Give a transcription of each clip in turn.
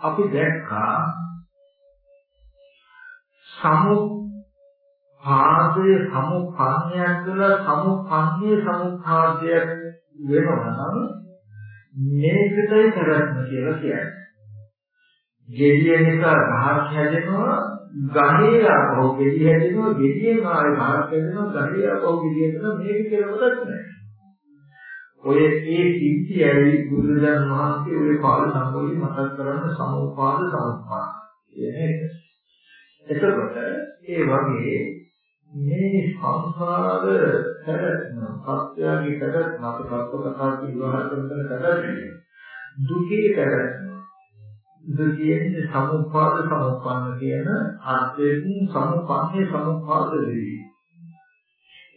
අපි දැක්කා සමුපාදයේ සමුපන්නයක් කියලා සමුපන්නේ සමුපාදයක් වෙනවා නම් මේකටයි කරත්ම කියලා කියන්නේ. ගෙඩිය නිසා ගහක් හැදෙනවා ගහේ ආපහු ගෙඩිය හැදෙනවා ගෙඩියෙන් ආයෙ ගහක් හැදෙනවා ගහේ ආපහු ගෙඩිය හැදෙනවා මේක කියලා මතක් නැහැ. ඔය ඒ සිද්ධියයි බුදුරජාණන් වහන්සේ ඔය පාල සංගෝලි මතක් කරන්න සමුපාද සමුපාද කියන එක. එතකොට ඒ වගේ මේ සංසාර පැවැත්ම සත්‍යයේ පැවැත්ම අප සත්ව කතා විවහාර කරන පැවැත්ම දුකේ පැවැත්ම දුකේ සමුපාද සමුප්පන්න කියන අර්ථයෙන් සමුපන්නේ සමුපාද වෙයි.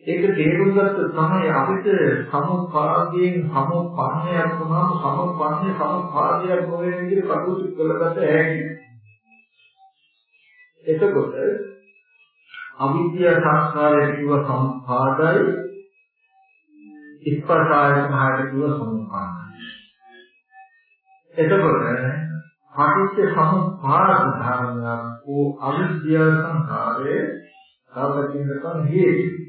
ඒක තේරුම් ගත්ත තමයි අපිට සමුපාදයෙන් සමුපන්නයක් වුණාම සමුපන්නේ සමුපාදයක් නොවන විදිහට කටයුතු කරගත හැකියි. එතකොට අවිද්‍යා සංස්කාරය කිව්ව සම්පාදයි ස්පර්ශාය මහාට කිව්ව සම්පාදයි. එතකොට පටිච්ච සමුප්පාද ධර්මයක් ඕ අවිද්‍යා සංස්කාරයේ සාපේක්ෂකම් හේතු.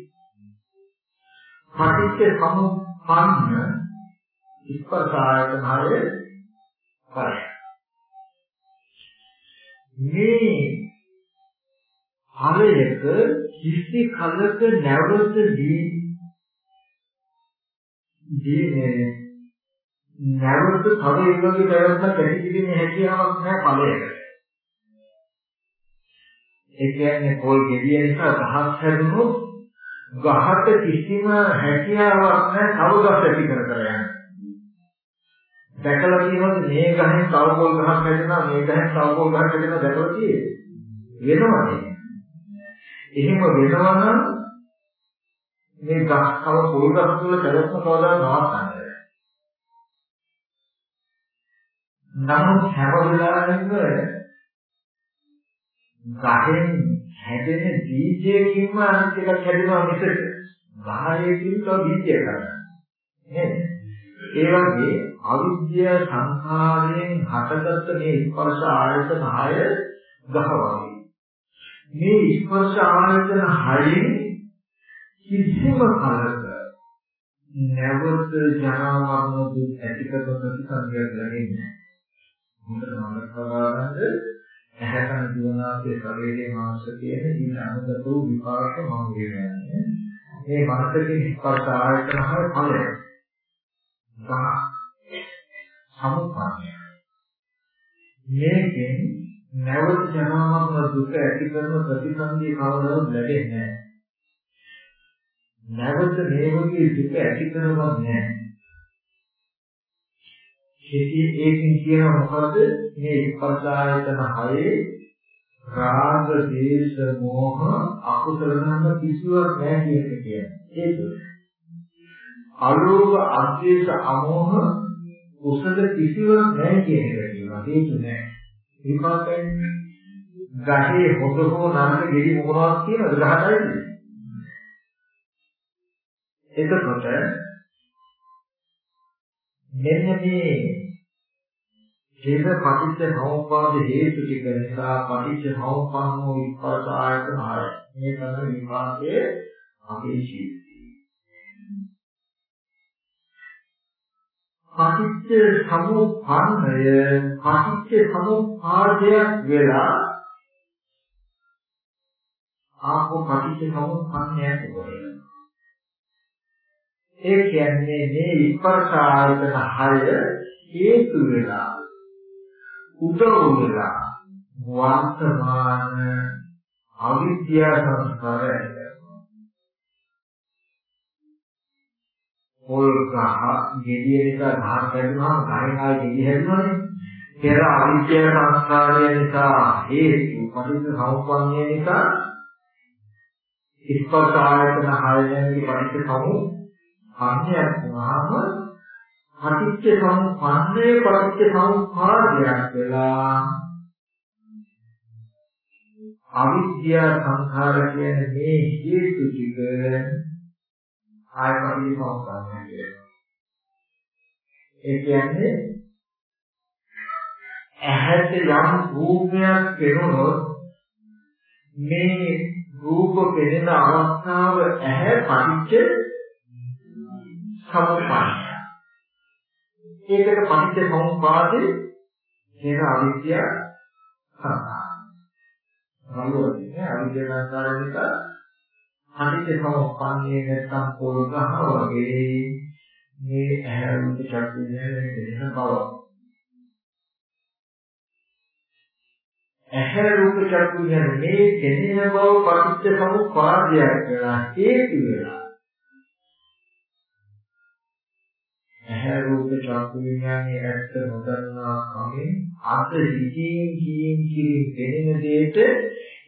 පටිච්ච සමුප්පන්න ස්පර්ශාය මහායේ කරයි. මේ ඵලයක කිසි කලක නැවත දී දීනේ නැවත තව ඒ වගේ පැවැත්මක් ඇති කිරීමේ හැකියාවක් නැහැ ඵලයකට. ඒ කියන්නේ કોઈ ගෙඩිය නිසා ගහක් හැදුනොත් ගහට කිසිම හැකියාවක් නැහැ තව ගස් ඇති කර කර යන්න. දැකලා තියෙනවද මේ ගහෙන් තව පොල් ගහක් හැදෙනවා මේ ගහෙන් තව පොල් ගහක් හැදෙනවා දැකලා තියෙන්නේ? වෙනවද එහෙම වෙනවා නම් මේ ගස් කව පොල් ගස් වල පැවැත්ම කවදා නවත්තන්න නමුත් හැම වෙලාවෙම ගහෙන් හැදෙන බීජයකින්ම අනිත් එකක් හැදෙනවා මිසක. ගහයකින් තව බීජයක් ගන්න. නේද? ඒ වගේ අවිද්‍යා සංඛාරයෙන් හටගත්ත මේ ස්පර්ශ ආයතන 6 ගහ වගේ මේ ස්පර්ශ ආයතන හයෙන් කිසිම කලක නැවත ජනවරණ දුක් ඇති කරන ප්‍රතිසංගයක් ලැබෙන්නේ හොඳට මතක තබාගන්න ඇහැකන දිවනාසේ ශරීරයේ මාංශ කියන ඊට අනුගත වූ විපාක මම කියන්නේ මේ මනසකින් ස්පර්ශ ආයතන හය ඵලය ගහ සමුප්පාදය මේකෙන් නැවත ජනමාන දුක ඇති කරන ප්‍රතිසන්දිය කවදාවත් ලැබෙන්නේ නැහැ. නැවත මේ වගේ දුක ඇති කරවක් නැහැ. කෙටි ඒකෙන් කියන මොකද මේ ස්පර්ශායතන හයේ රාග, දේශ, මෝහ අකුසල නම් කිසිවක් නැහැ කියන එක කියන්නේ. ඒක. අලෝභ, අද්වේෂ, අමෝහ කුසල කිසිවක් නැහැ කියන එක කියනවා. ඒක නෑ. විපාකයෙන් ගහේ හොඳ හෝ නරක ගෙඩි මොනවද කියනද ගහටයි එතකොට මෙන්න මේ ජීව පටිච්ච සමුප්පාද හේතු ටික නිසා පටිච්ච සමුප්පන්නෝ විපාක ආයතන ආය මේ තමයි විපාකයේ අපේ ජීවිතය පටිච්ච සමුප්පන්නය පටිච්ච සමුප්පාදයක් වෙලා ආපෝ පටිච්ච සමුප්පන්නයක් වෙනවා. ඒ කියන්නේ මේ විපර්ශ ආයතන හය හේතු වෙලා උදව් වෙලා වර්තමාන අවිද්‍යා සංස්කාරය පොල් ගහ ගෙඩිය නිසා ගහක් හැදුනහම ගහෙන් ආයෙ ගෙඩිය හැදුනනේ. පෙර අවිද්‍යාව සංස්කාරය නිසා හේතු පටිච්ච සමුප්පන්නය නිසා ස්පර්ශ ආයතන හයයන්ගේ පටිච්ච සමුප්පන්නයක් වුණාම පටිච්ච සමුප්පන්නේ පටිච්ච සමුප්පාදයක් වෙලා අවිද්‍යා සංඛාර කියන මේ හේතු ටික ආයතනයේ පවත්වාගෙන යනවා. ඒ කියන්නේ ඇහැට යම් රූපයක් පෙනුනොත් මේ රූප පෙනෙන අවස්ථාව ඇහැ පටිච්ච සමුප්පාදය. ඒකට පටිච්ච සමුප්පාදේ කියන අවිද්‍යාව සංඛාර. රළුවන්නේ අවිද්‍යාව සංඛාරනික පටිච්ච සමුප්පාදයේ නැත්තම් පොල් ගහ වගේ මේ ඇහැ රූප චක්කු දෙන බව. ඇහැ රූප චක්කු කියන්නේ මේ දෙනෙන බව පටිච්ච සමුප්පාදයක් වෙලා හේතු වෙලා චක්කු විඥානයේ ඇත්ත නොදන්නා කමින් අත හිතින් කියින් කියින් දෙනෙන දෙයට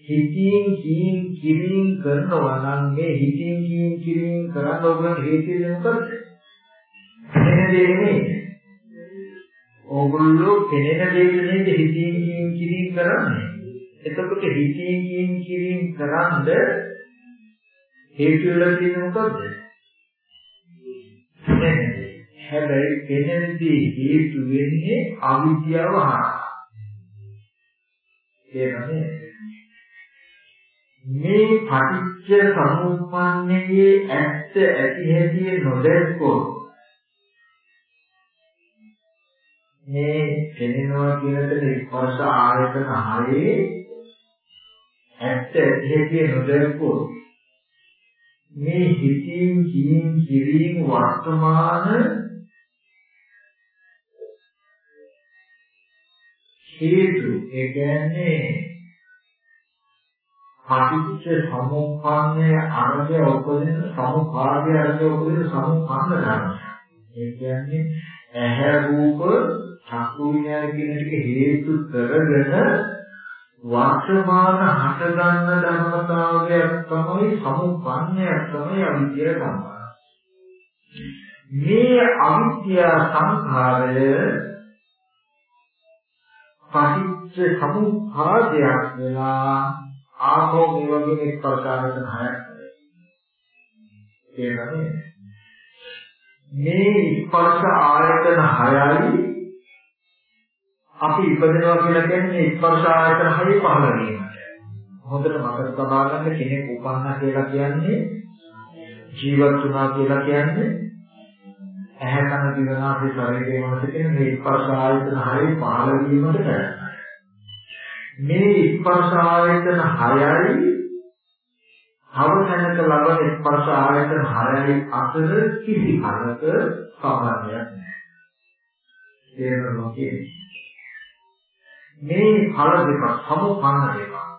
හිතින් කියින් කියින් කරනවා නම් මේ හිතින් කියින් කියින් කරන්න ඕන හේතුව මොකද? දෙනෙන දේ නෙමෙයි. ඕගොල්ලෝ දෙනෙන දේ නේද හිතින් කියින් කියින් කරන්නේ. එතකොට හිතින් කියින් කියින් කරන්ද හේතු වල තියෙන මොකද්ද? දෙනෙන හැබැයි එතනදී හේතු වෙන්නේ අවිද්‍යාව හරහා. ඒකනේ මේ පටිච්ච සමුප්පන්නයේ ඇත්ත ඇති හැටි නොදැක්කොත් මේ කෙනෙනවා කියනට ස්පර්ශ ආයතන හරේ ඇත්ත ඇති හැටි නොදැක්කොත් මේ හිතින් කියින් කිරින් වර්තමාන හේතු ඒ කියන්නේ පටිච්ච සමුප්පන්නේ අරගය උපදින සමුපාදයේ අරගය උපදින සමුප්පන්න ධර්ම. ඒ කියන්නේ ඇහැ රූප චක්කු විඤ්ඤාණ කියන ටික හේතු කරගෙන වර්තමාන හට ගන්න ධර්මතාවයක් තමයි සමුප්පන්නය තමයි අවිද්‍යාව සංඛාරය. මේ අවිද්‍යා සංඛාරය පටිච්ච සමුප්පාදයක් වෙලා ආපෝ මේ වගේ ස්පර්ශායතන හයක් ඒකනේ මේ ස්පර්ශ ආයතන හයයි අපි ඉපදෙනවා කියලා කියන්නේ ස්පර්ශ ආයතන හය පහළ වීමට. හොඳට මතක තබා ගන්න කෙනෙක් උපන්නා කියලා කියන්නේ ජීවත් වුණා කියලා කියන්නේ ඇහැ කන දිවනාසේ ශරීරයේ මනස කියන මේ ස්පර්ශ ආයතන හයේ පහළ වීමට කරන්නේ. මේ ස්පර්ශ ආයතන හයයි අවසනක ලබන ස්පර්ශ ආයතන හයයි අතර කිසි හරක සමානයක් නැහැ. තේරෙනවා කියන්නේ. මේ ඵල දෙක සමුපන්න දෙක.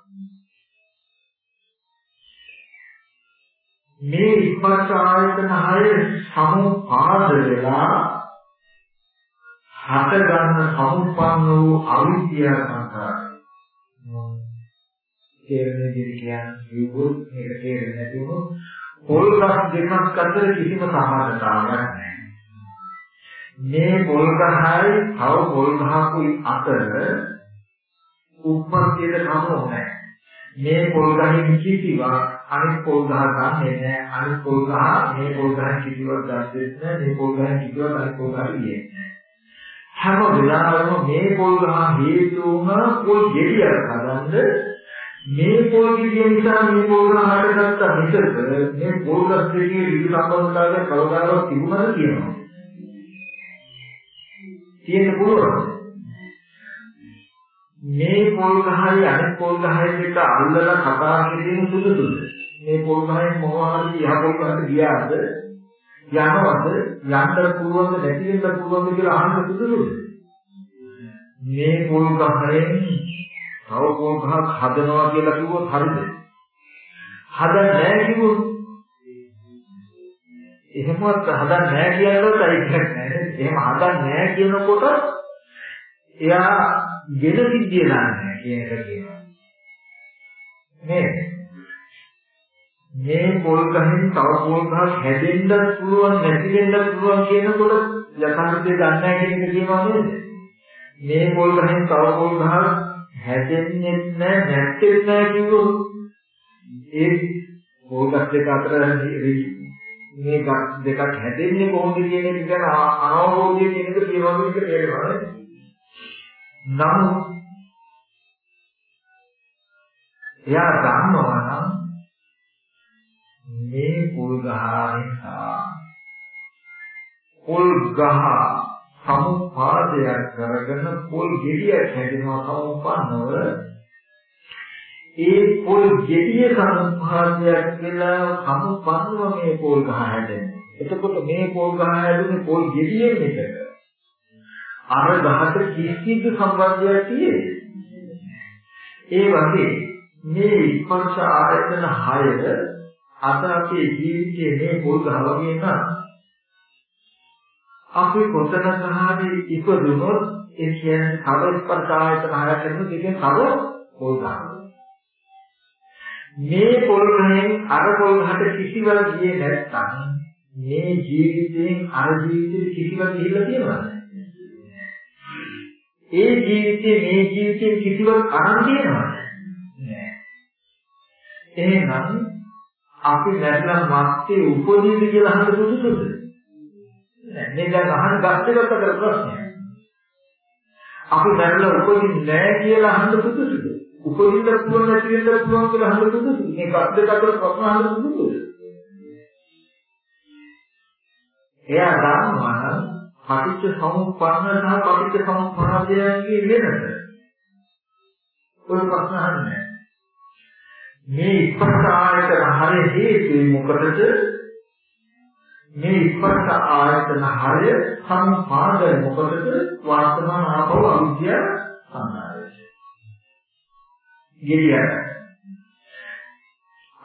මේ ස්පර්ශ ආයතන හය සමුපාද වෙලා හට ගන්න සමුපන්න වූ අවිද්‍යාව සංකාරය. තේරෙන්නේ කියන්නේ කිව්වොත් මේක තේරෙන්නේ නැති වුණොත් පොල් ගස් දෙකක් අතර කිසිම සමානතාවයක් නැහැ. මේ පොල් ගහයි තව පොල් ගහකුයි අතර උප්පත්තියට කම නැහැ. මේ පොල් ගහෙන් කිසිවක් අනිත් පොල් ගහ ගන්නෙ නෑ. අනිත් පොල් ගහ මේ පොල් ගහෙන් කිසිවක් ගන්නෙත් නෑ. මේ පොල් ගහෙන් කිසිවක් අනිත් පොල් ගහ ගියේ නෑ. හැම වෙලාවෙම මේ පොල් ගහ හේතු වුණ පොල් ගෙඩියක් හදන්න මේ පොල් ගෙඩිය නිසා මේ පොල් ගහ හටගත්ත මිසක මේ පොල් ගස් දෙකේ විදු සම්බන්ධතාවය කවදාවත් තිබුණාද කියනවා තියෙන්න පුළුවන් මේ පොල් ගහයි අනෙක් පොල් ගහයි දෙක අල්ලලා කතා කිරීම සුදුසුද? මේ පොල් ගහෙන් මොනවාරි යහ පොල් ගහට ගියාද? යනවද? යන්න පුළුවන්ද නැති වෙන්න පුළුවන්ද කියලා අහන්න සුදුසුද? මේ පොල් ගහෙන් තව පොල් ගහක් හදනවා කියලා කිව්වොත් හරිද? හදන්නේ නැහැ කිව්වොත් එහෙමවත් හදන්නේ නැහැ කියනකොට ඒක නෑ. එහෙම හදන්නේ නැහැ කියනකොට එයා ගෙන සිද්ධිය නැහැ කියන එක කියනවා. නේද? මේ පොල් ගහෙන් තව පොල් ගහක් හැදෙන්නත් පුළුවන් නැති වෙන්නත් පුළුවන් කියනකොට යථාර්ථය දන්නේ නැහැ කියන එක කියනවා නේද? මේ පොල් ගහෙන් තව පොල් ගහක් හැදෙන්නේ නැහැ නැත්තේ නැහැ කිව්වොත් ඒ පොල් ගස් දෙක අතර මේ ගස් දෙකක් හැදෙන්නේ කොහොමද කියන එක ගැන අනවබෝධය කියන එක කියනවා මේක තේරෙනවා නේද? නමුත් එයා දන්නවා නම් මේ පොල් ගහ නිසා පොල් ගහ සමුපාදයක් කරගෙන පොල් ගෙඩියක් හැදෙනවා සමුපන්නව ඒ පොල් ගෙඩිය සමුපාදයක් වෙලා සමුපන්නව මේ පොල් ගහ හැදෙනවා. එතකොට මේ පොල් ගහ හැදුනේ පොල් ගෙඩියෙන් මිසක අර ගහට කිසිදු සම්බන්ධයක් තියෙන්නේ ඒ වගේ මේ ස්පර්ශ ආයතන 6 අද අපේ ජීවිතයේ මේ පොල් ගහ වගේ නම් අපි කොතනක හරි ඉපදුනොත් ඒ කියන්නේ තව ස්පර්ශ ආයතන 6 කරන දෙකෙන් තව පොල් ගහ මේ පොල් ගහෙන් අර පොල් ගහට කිසිවක් ගියේ නැත්නම් මේ ජීවිතයෙන් අර ජීවිතෙට කිසිවක් ගිහිල්ලා තියෙනවද? ඒ ජීවිතේ මේ ජීවිතේ කිසිවක් අරන් තියෙනවද එහෙනම් අපි නැත්නම් මත්තේ උපදීද කියලා අහන්න සුදුසුද? නෑ මේ දැන් අහන්න ගත්තකට අතර ප්‍රශ්නයක්. අපි නැත්නම් උපදින්නේ නෑ කියලා අහන්න සුදුසුද? උපදින්න පුළුවන් නැති වෙන්න පුළුවන් කියලා අහන්න සුදුසුද? මේ ගත්තකට අතර ප්‍රශ්න අහන්න සුදුසුද? එයා දන්නවා නම් පටිච්ච සමුප්පන්න සහ පටිච්ච සමුප්පාදයන්ගේ වෙනස. ඔය ප්‍රශ්න අහන්නේ මේ ස්පර්ශ ආයතන හරය හේතු මොකටද? මේ ස්පර්ශ ආයතන හරය සම්පාදය මොකටද? වර්තමාන ආපව අවිද්‍ය සංකාරය ගෙලිය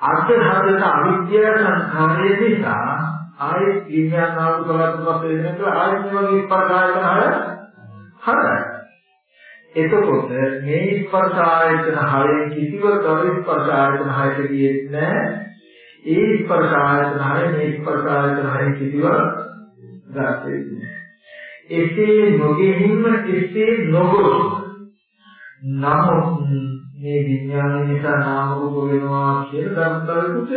අර්ථ හදන අවිද්‍ය සංකාරය නිසා ආයේ විඥාන නාම කලතුපත් වෙනකොට ආයේ මේ වගේ ස්පර්ශ ආයතන හරය හරයි එතකොට මේ ස්පර්ශ ආයතන හයෙන් කිසිවක ස්පර්ශ ආයතන හයට ගියේ නැහැ. ඒ ස්පර්ශ ආයතන හය මේ ස්පර්ශ ආයතන හයෙන් කිසිවක් ගත්තේ නැහැ. එසේ නොගෙහිම එසේ නොගොස් නමුත් මේ විඥානය නිසා නාම රූප වෙනවා කියන ධර්මතාවයකුත්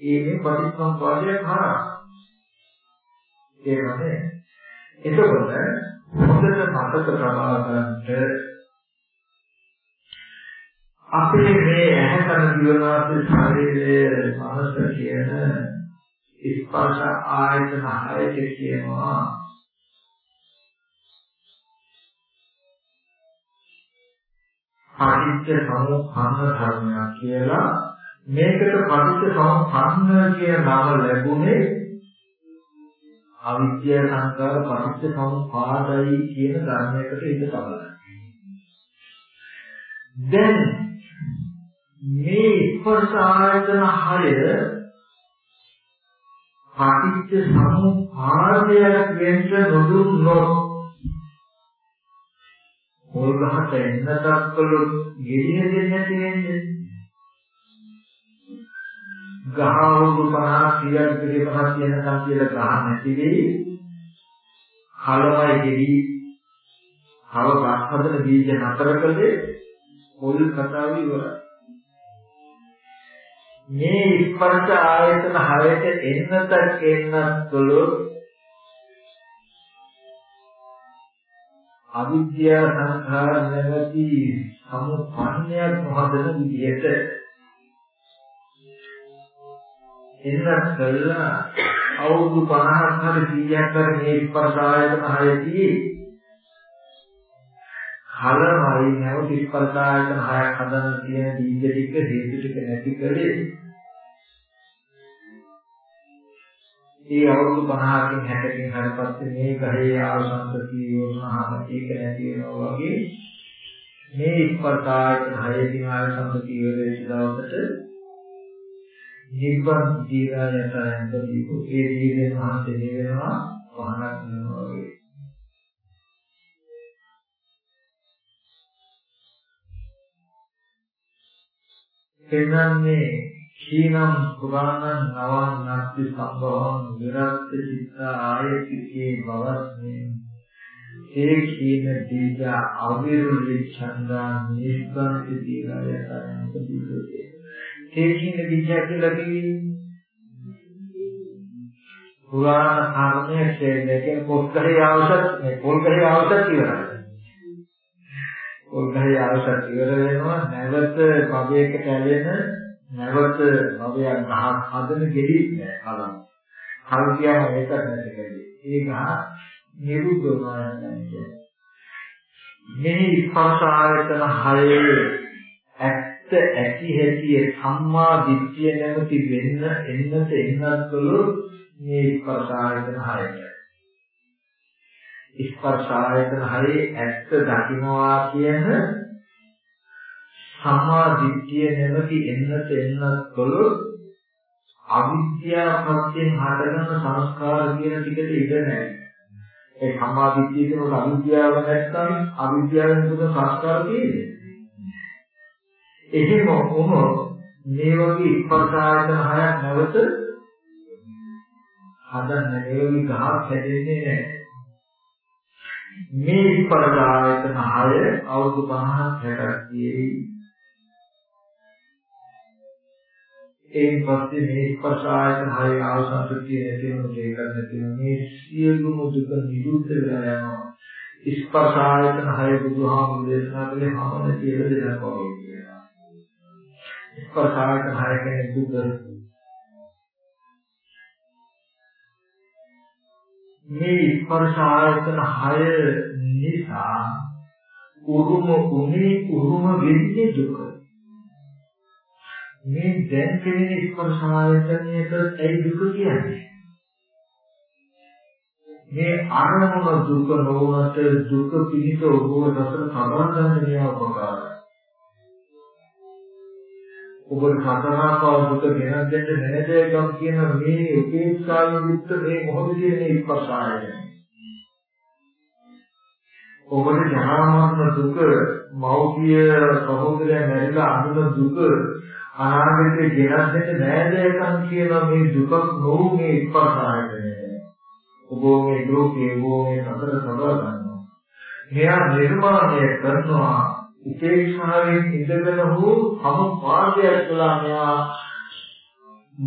වෙනවා. ඒකේ පටිච්චසමුප්පාදයක් හරහා. ඒ වගේ එතකොට හොඳට මතක තබා ගන්නට අපේ මේ ඇහැකන දිවනාසේ ශරීරයේ මනස කියන ස්පර්ශ ආයතන හයට කියනවා පටිච්ච සමුප්පන්න ධර්මයක් කියලා මේකට පටිච්ච සමුප්පන්න කියන නම ලැබුණේ අවිද්‍යා සංකාර පටිච්ච සමුප්පාදයි කියන ධර්මයකට ඉඳ තමයි. දැන් මේ ස්පර්ශ ආයතන හය පටිච්ච සමුප්පාදයක් වෙන්න නොදුන්නොත් මොල්ගහට එන්නටත් කළොත් ගෙඩිය දෙන්නේ නැති වෙන්නේ ගහ අවුරුදු 50 100 විතර 50 කියනකම් කියලා ගහ නැති වෙයි. කලමයි ගෙඩි හව ගස් හදන බීජ නතර කළේ පොල් කතාව ඉවරයි. මේ ස්පර්ශ ආයතන හයට එන්නට එන්නත් තුළු අවිද්‍යා සංඛාර නැවති සමුප්පන්නයක් නොහදන විදිහට එන්නත් කළා. අවුරුදු 50ක් හරි 100ක් හරි මේ ස්පර්ශ ආයතන හයදී කලමයි නැවත ස්පර්ශ ආයතන හයක් හදන්න තියෙන බීජ ටික හේතු ටික නැති කලේ ඒ අවුරුදු 50කින් 60කින් හරි පස්සේ මේ ගහේ ආසන්නතිය යොනහම ඒක නැති වෙනවා වගේ මේ ස්පර්ශ ආයතන හයකින් ආසන්නතිය වෙච්ච දවසට නිබ්බන් දීලා යතරෙන්ද දීපු ඒ දීලෙන් මහන්සිය වෙනවා පහනක් වෙනවා වගේ. එන්නන්නේ කීනම් පුරාණං නවං නත්ති සම්භවං විරත් චිත්ත ආයතිකේ බවස්නේ ඒ කීන දීජ අවිරුද්ධ ඡන්දා නිබ්බන් දීලා යතරෙන්ද දීපු තේජින විද්‍යාව කියලා කිව්වේ පුරාණ කර්මයේ ඡේදයෙන් පොත්කලේ අවශ්‍ය මේ පොල්කලේ අවශ්‍ය කියලා. පොල්ගහේ ආවසත් ඉවර වෙනවා නැවත භවයකට ඇලෙන නැවත භවයක් ගහක් හදන ගෙඩි නෑ කලම්. කල් කියම ඒක නැති ගෙඩි. ඒ ගහ නිරුද්ධ වෙනවා නේද? මේ ස්පර්ශ ආයතන හයේ ඇත්ත ඇති හැටි සම්මා දිට්ඨිය නැමැති වෙන්න එන්නත එන්නත්වලු මේ ස්පර්ශ ආයතන හයට. ස්පර්ශ ආයතන හයේ ඇත්ත දකින්නවා කියන සම්මා දිට්ඨිය නැමැති එන්නත එන්නත්වලු අවිද්‍යාව ප්‍රත්‍යයෙන් හටගන්න සංස්කාර කියන ටිකට ඉඩ නැහැ. ඒ සම්මාදිට්ඨිය කියන අවිද්‍යාව නැත්නම් අවිද්‍යාවෙන් දුක සංස්කාර තියෙන්නේ. එහෙම වුණොත් මේ වගේ ස්පර්ශ ආයතන හයක් නැවත හදන්න මේ වගේ ගහක් හැදෙන්නේ නැහැ. මේ ස්පර්ශ ආයතන හය අවුරුදු 50ක් 60ක් තියෙයි. ඒ පස්සේ මේ ස්පර්ශ ආයතන හය ආසන්තුතිය නැති වෙන දෙයක් නැති වෙන මේ සියලුම දුක නිරුද්ධ වෙලා යනවා. ස්පර්ශ ආයතන හය බුදුහාමුදුරේ දේශනා කළේ හැමෝම කියලා දෙයක් වගේ කියලා. ස්පර්ශ ආයතන හය කියන්නේ දුක. මේ ස්පර්ශ ආයතන හය නිසා උරුම උනේ උරුම වෙන්නේ දුක. මේ දැන් කෙනෙක් ස්පර්ශ ආයතනයට ඇයි දුක කියන්නේ? මේ අරමුණ දුක නොවනට දුක පිහිට ඔබව රසන සමාදාන නියමකාරයි. ඔබට සතරාකාර දුක ගෙනත් දෙන්න නැදේකම් කියන මේ උපේක්ෂාවෙන් යුක්ත මේ මොහොතේ මේ ස්පර්ශ ආයතනය. ඔබට ජරා දුක මෞර්තිය සහෝදරයා මැරිලා අඳුන දුක අනාගතේ ගෙනත් දෙන්න නෑදෑකම් කියන මේ දුක නොවු මේ ස්පර්ශ ආයතනය. ඔබ මේ ලෝකේ ඔබ මේ සතර සබා ගන්නවා. මෙයා නිර්මාණය කරනවා උපේක්ෂාවෙන් ඉඳගෙන හෝ සමුපාදයක් කළා මෙයා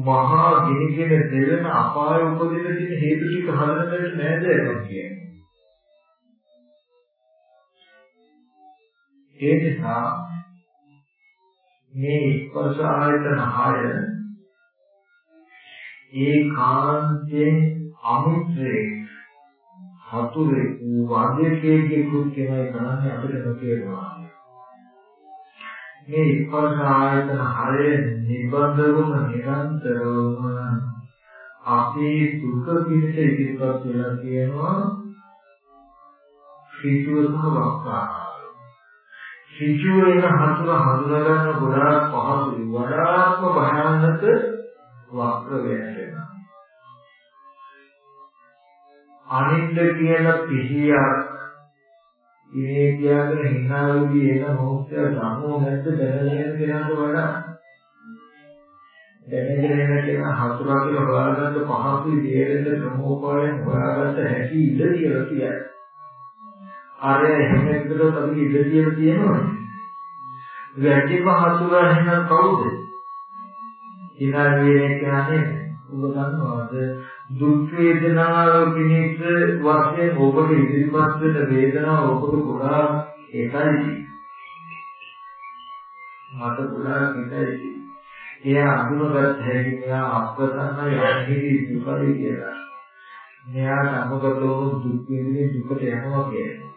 මහා ගිනිගෙන දෙවෙන අපාය උපදින තියෙන හේතු ටික හදන්නට නෑදෑකම් කියන්නේ. ඒ නිසා මේ ස්පර්ශ ආයතන හය ඒකාන්තයෙන් අමුත්‍රේ හතුරේ වදකයේ කෘත්‍යමයි කරන්නේ අපිට නොතේරෙනවා මේ ස්පර්ශ ආයතන හය නිබඳවම නිරන්තරවම අපේ දුක පිණිස ඉදිරිපත් වෙලා තියෙනවා සිතුව සහ වක්කාර සිජු වෙන හතුර හඳුනගන්න ගොඩාක් පහසුයි. වඩාත්ම භයානක වක්‍ර වෙනවා. අනිත්‍ය කියන පිහියක් ඉනේ කියගෙන හිනාවුදී එන මොහොතේ ධර්මෝ නැද්ද දැනගෙන කෙනාට වඩා දැනගෙන එන කෙනා හතුරා කියලා හොයාගන්න පහසුයි දේරෙන්න ප්‍රමෝපායෙන් හොයාගන්න හැකි ඉඩ කියලා කියයි. ආරය එහෙම එකකට අපි ඉඳ කියලා තියෙනවා. වැටිම හසුර එහෙනම් කවුද? ඉනාලියේ කියන්නේ ඔබ දන්නවද දුක් වේදනාව පිණිස වශයෙන් ඔබට ඉදිරිපත් වෙන වේදනාව ඔබට ගොඩාක් ඒකයි. මට ගොඩාක් ඒකයි. එයා අඳුනගත් හැකි මෙයා අප්‍රසන්නයි අනිහිරි දුකයි කියලා. මෙයා සමගතව දුක් විඳින දුකට යනවා කියන්නේ.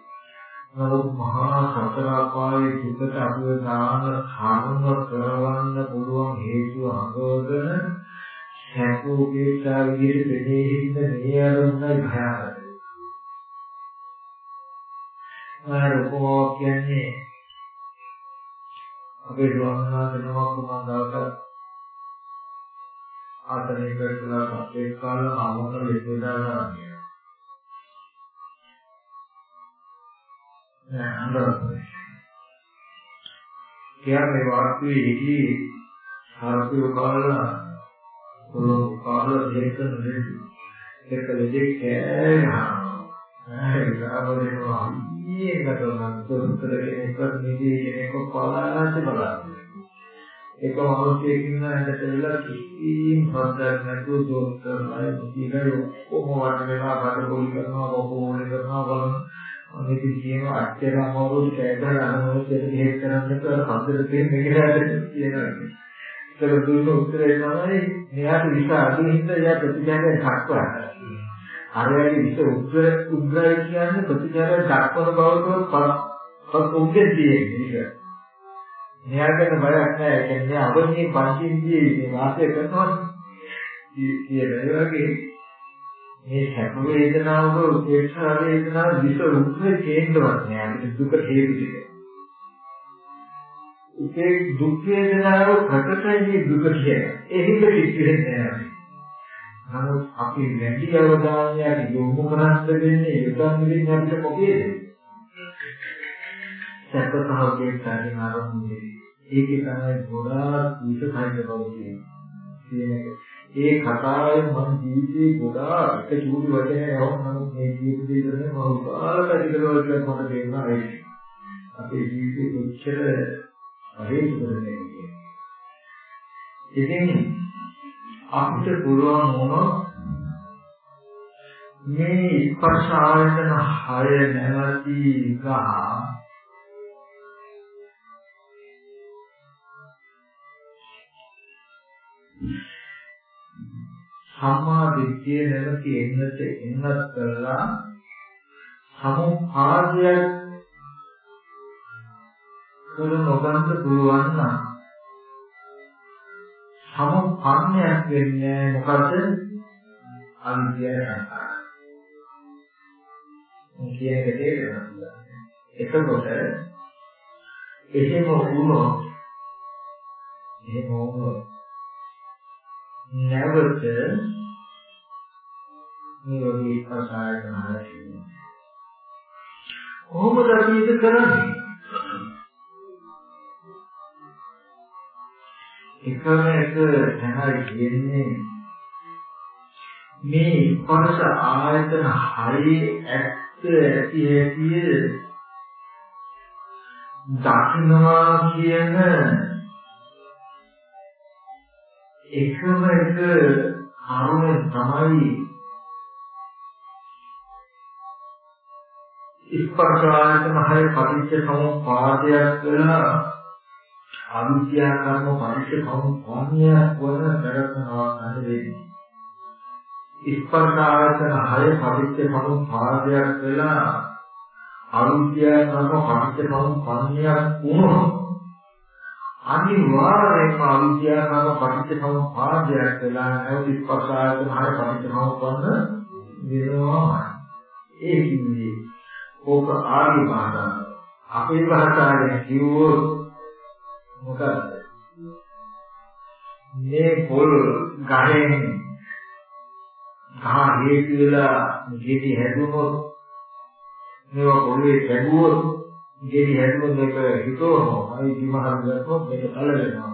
නමුත් මහා සතර අපායේ දුකට අපිව දාන කර්ම කරවන්න පුළුවන් හේතුව හඟවගෙන සැපෝපේක්ෂා විදිහට දෙන්නේ හින්ද මේ අරුණයි භයානක. ආරෝපෝ කියන්නේ අපේ දුවන්නාදනවා කුමන්දාට ආතනෙ කරලා පස්සේ කාලම ආවතර විද්‍යාදාන අනුරාධපුරේ. කියන්නේ වාස්තුවේ හිටි හරපිය කාලා පොළොව කාලා දෙකන දෙවි. එක දෙයක් කෑනවා. ඒක ආවදේවා ඊයකට නම් දොස්තර කෙනෙක් නිදි කෙනෙක් පලාරාට බලන්නේ. ඒක මනුස්සයෙක් ඉන්න ඇඳට වෙලා කිසිම සද්දයක් නැතුව දොස්තරලා මුතිගල ඔක්කොම වට වෙනවා බඩ පොලි කරනවා කොපෝලි කරනවා බලන මේක කියනවා අච්චර අමාරුයි කෑදලා අනවශ්‍ය දෙයක් හේත් කරන්න කියලා හතර දෙනෙක් මෙහෙරට කියනවා. ඒක දුන්න උත්තරේ තමයි මෙයාට විස අදින් හින්දා එයා ප්‍රතිචාරය දක්වනවා. අරයාගේ විස උත්තර උග්‍රය කියන්නේ ප්‍රතිචාරය දක්වන බවට පත් උගේ තියෙන්නේ. මෙයාකට බයක් නැහැ. ඒ කියන්නේ අවදී පංචින්දියේ වාසය කරනවා කියන ඒ වගේ මේ සැප වේදනාව උපේක්ෂා වේදනාව විස රූපේ කේන්ද්‍රවත් නෑ අපිට දුක හේතු ටික. උපේ දුක් වේදනාව ප්‍රකටයි දුක කියන. එහෙම කිව්වෙන්නේ නෑ. නමුත් අපි වැඩි අවධානයක් යොමු කරන්න දෙන්නේ යොදන් දෙන්නේ අපිට මොකේද? සැප සහ උපේක්ෂාගෙන ආරම්භ ඒකේ තමයි ගොඩාක් විස සහිත බව කියන්නේ. ඒ කතාවෙන් මම ජීවිතේ ගොඩාක් එක චූටි වචනයක් යවන්න මේ ජීවිතේ ඉඳන් මම උපාලක දිගලවල කියලා මට තේරුණා ඒක. අපේ ජීවිතේ කොච්චර අරේසුද ඉතින් අපිට පුළුවන් වුණා මේ ස්පර්ශ ආයතන හය නැවති ගහ සම්මා දිට්ඨිය නැමැති එන්නට එන්නත් කරලා සමුපාදයක් කර නොගන්න පුළුවන් නම් සමුපන්නයක් වෙන්නේ මොකද අවිද්‍යාව සංකාර. මේ කියන එක තේරෙනවද? එතකොට එහෙම වුණොත් එහෙම වුණොත් නැවත මේ වගේ ප්‍රසාරණ ආරක්ෂණය කොහොමද අපි ඒක කරන්නේ එකම එක තමයි කියන්නේ මේ ස්පර්ශ ආයතන හයේ ඇත්ත ඇති ඇති දකින්නවා කියන එකම එක කරුණ තමයි ස්පර්ශායතන හය පටිච්ච සමුප්පාදයක් වෙලා අවිද්‍යා කර්ම පටිච්ච සමුප්පාදයක් වන කරකනවා නැදෙන්නේ ස්පර්ශායතන හය පටිච්ච සමුප්පාදයක් වෙලා අවිද්‍යා කර්ම පටිච්ච සමුප්පාදයක් වුණොත් අනිවාර්යයෙන්ම අවිද්‍යාව කරන පටිච්ච සමුප්පාදයක් වෙලා නැවත ස්පර්ශායතන හය පටිච්ච සමුප්පන්න වෙනවා. ඒ කියන්නේ ඕක ආදි භාෂා. අපේ භාෂාවෙන් කිව්වොත් මොකක්ද? මේ පොල් ගහෙන් ගහ හේතු වෙලා ගෙඩි හැදුනොත් මේවා පොළවේ කැඩුවොත් ගෙඩි හැදුවොත් මේක හිතවනවා. අයි විමහල් ගත්තොත් මේක කල වෙනවා.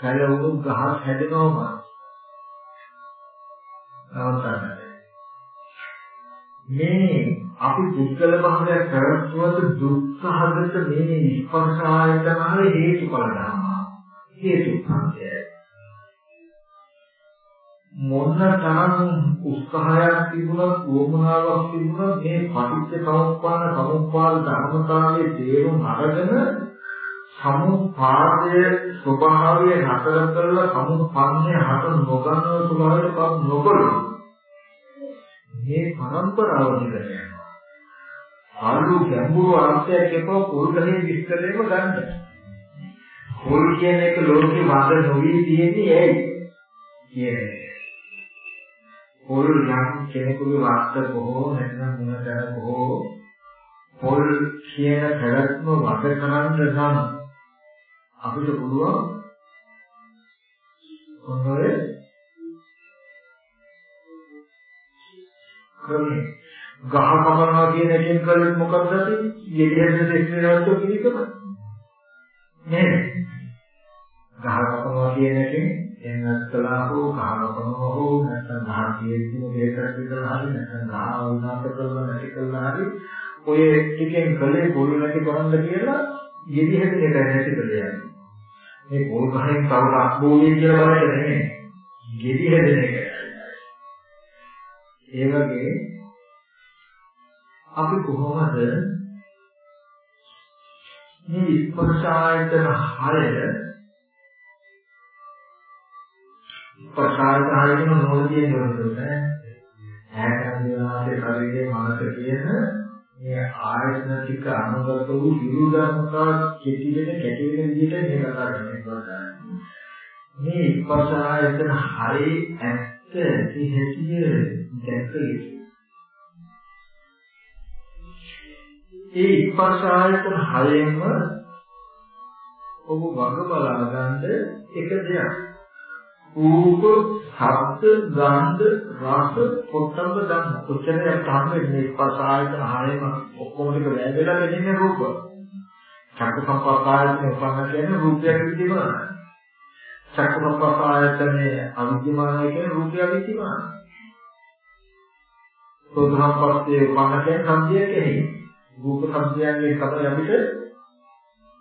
කල වුණු ගහක් හැදෙනවම නවත්තන්න. මේ අපි දුක්ඛල භාවයක් කරස්වත දුක්ඛහගත මේ ස්පර්ශ ආයතන හේතුඵල ධර්ම. හේතු සංකේය. මොන තරම් උත්සාහයක් තිබුණත් වොමනාවක් තිබුණත් මේ පටිච්ච සමුප්පාද සමුප්පාද ධර්මතාවයේ තේරුම් අරගෙන සමුපාදයේ ස්වභාවය නතර කරලා සමුප්පන්නේ හට නොගන්න ස්වභාවයට පත් නොකළොත් මේ පරම්පරාව නිරය ආලු ගැඹුරු අර්ථයක් එක්ක පොල්ගහේ විස්තරේම ගන්න. පොල් කියන එක ලෝකේ වද නොවි තියෙන්නේ ඇයි? කියන්නේ පොල් යම් කෙනෙකුගේ වාස්ත බොහෝ නැත්නම් මොනතර බොහෝ පොල් කියන පැවැත්ම වද කරන්න නම් අපිට පුළුවන් කොහොමද ක්‍රමේ ගහ කපනවා කියන එකෙන් කළේ මොකක්ද අපි? යෙදෙන්න දෙන්නේ කිව්වද නේද? ගහ කපනවා කියන එකෙන් එන්නත් කළා හෝ කාමකම හෝ නැත්නම් ධාතියෙදිම දෙයකට විතරලා හරි නැත්නම් ධාවනාත කරලා නැති කළා හරි ඔය ටිකෙන් කලේ පොල් නැති කරන්න කියලා යෙදි හැදෙන එක නැති කළේ යන්නේ. මේ පොල් ගහෙන් තව අක්බෝලිය කියලා බලන්න නෙමෙයි. යෙදි හැදෙන එක ඒ වගේ අපි කොහොමද මේ ස්පර්ශ ආයතන 6 ස්පර්ශ ආයතන 6 කියන නෝදියේ නෝදන්නේ ඈකන්දිනාගේ ශරීරයේ මනස කියන මේ ආයතන ටික අනුගත වූ විරුද්ධමතා කෙටි වෙන කැටි වෙන විදිහට මේ කතා කරන්නේ මේ ස්පර්ශ ආයතන 6 ඇත්ත ඉහිතිය දැක ඒ ස්පර්ශ ආයතන හයෙන්ම ඔබ වග බලා ගන්න එක දෙයක්. රූප, ශබ්ද, ගන්ධ, රස, පොට්ටබ්බ ධම්ම. කොච්චරයක් තමයි මේ ස්පර්ශ ආයතන හයෙම ඔක්කොම ටික වැදලා දෙන්නේ රූප. චක්ක සංපස්සායතන උපන්න කියන්නේ රූපයක් විදිහම. චක්ක සංපස්සායතනේ අවිද්‍යමානයි කියන්නේ රූපයක් විදිහම. සෝධනපත්තේ උපන්න කියන්නේ සම්දිය කෙනෙක්. රූප සම්පයන්ගේ තමයි අපිට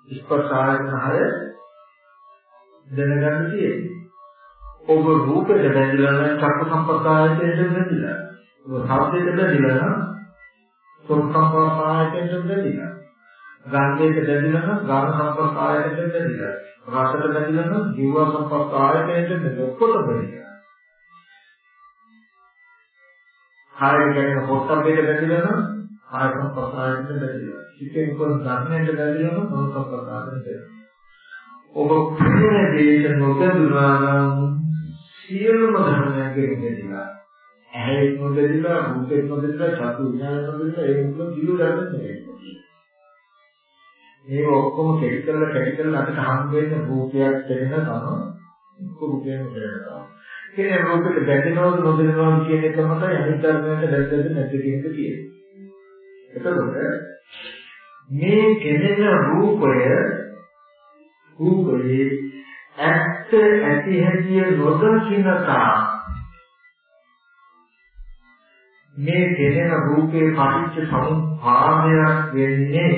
ස්පර්ශ ආයතන හය දැනගන්න තියෙන්නේ. ඔබ රූපෙට බැඳිලා නම් චක්ක සම්පදායයට බැඳිලා. ඔබ ශබ්දයට බැඳිලා නම් සෝත සම්පදායයට බැඳිලා. ගන්ධයට බැඳිලා නම් ගාන සම්පදායයට බැඳිලා. රසට බැඳිලා නම් ජීව සම්පදායයට බැඳිලා. ඔක්කොට බැඳිලා. කායයට කියන්නේ පොට්ටබ්බේට බැඳිලා නම් ආයතන ප්‍රසාරයෙන් බැඳිලා. හිතෙන් කොන් ධර්මයට බැඳිලාම මොනක ප්‍රසාරයෙන් බැඳිලා. ඔබ ප්‍රේම දේශ නොදදුනා නම් සියලුම ධර්මයන්ගෙන් බැඳිලා. ඇහැ නොදෙදිලා, රූපේ නොදෙදිලා, චතු විඥාන නොදෙදිලා ඒ මුල දිලු ගන්න නෙවෙයි. මේක ඔක්කොම කෙටි කරලා කෙටි කරලා අපිට හම් වෙන්න රූපයක් දෙන්න තමයි රූපයෙන් දෙන්නවා. කියන්නේ රූපෙට බැඳෙනවද නොදෙනවද කියන එක තමයි අනිත් ධර්මයන්ට බැඳෙන්නේ නැති කියන එක කියන්නේ. එතකොට මේ කෙනෙන රූපය රූපයේ ඇත්ත ඇති හැටි නොදකින්නතා මේ කෙනෙන රූපේ පටිච්ච සමුප්පාදයක් වෙන්නේ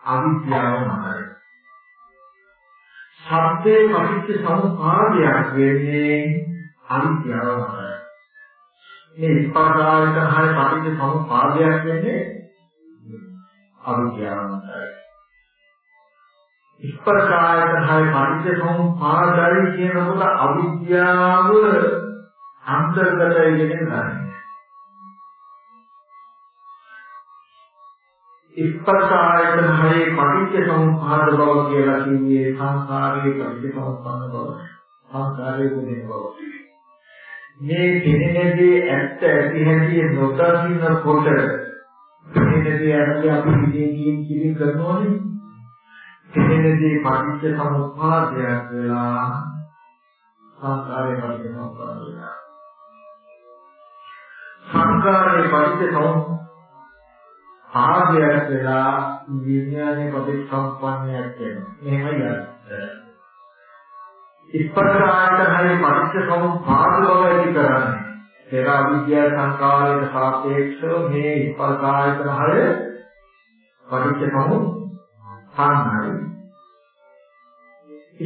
අවිද්‍යාව මතයි. සත්‍යයේ පටිච්ච සමුප්පාදයක් වෙන්නේ අවිද්‍යාව මතයි. මේ ස්පර්ශායතන හය පටිච්ච සමුප්පාදයක් වෙන්නේ අවිද්‍යාවන්තයි. ස්පර්ශායතන හය පටිච්ච සමුප්පාදයි කියනකොට අවිද්‍යාව අන්තර්ගතයි කියන කාරණය. ස්පර්ශායතන හය පටිච්ච සමුප්පාද බව කියලා කියන්නේ සංසාරයේ පටිච්ච සමුප්පන්න බව. සංසාරයේ කුදින බව. මේ කෙනෙකුගේ ඇත්ත ඇති හැටි නොදකින්නකොට කෙනෙකුගේ ඇත්ත අපි ඉතින් කිලින් කරනෝනේ. කෙනෙකුගේ පටිච්ච සමුප්පාදයක් වෙලා සංකාරේ පටිච්ච සමුප්පාදයක් සංකාරේ පටිච්ච සමුප්පාදයක් වෙලා විඥානයේ පටිච්ච සම්පන්නයක් වෙනවා. මෙහෙමයි යන්නේ ස්පර්ශ ආයතනයේ පටිච්ච සමුප්පාද බව ඇති කරන්නේ. පෙර අවිද්‍යා සංකාරයට සාපේක්ෂව මේ ස්පර්ශ ආයතන හය පටිච්ච සමුප්පාදයි.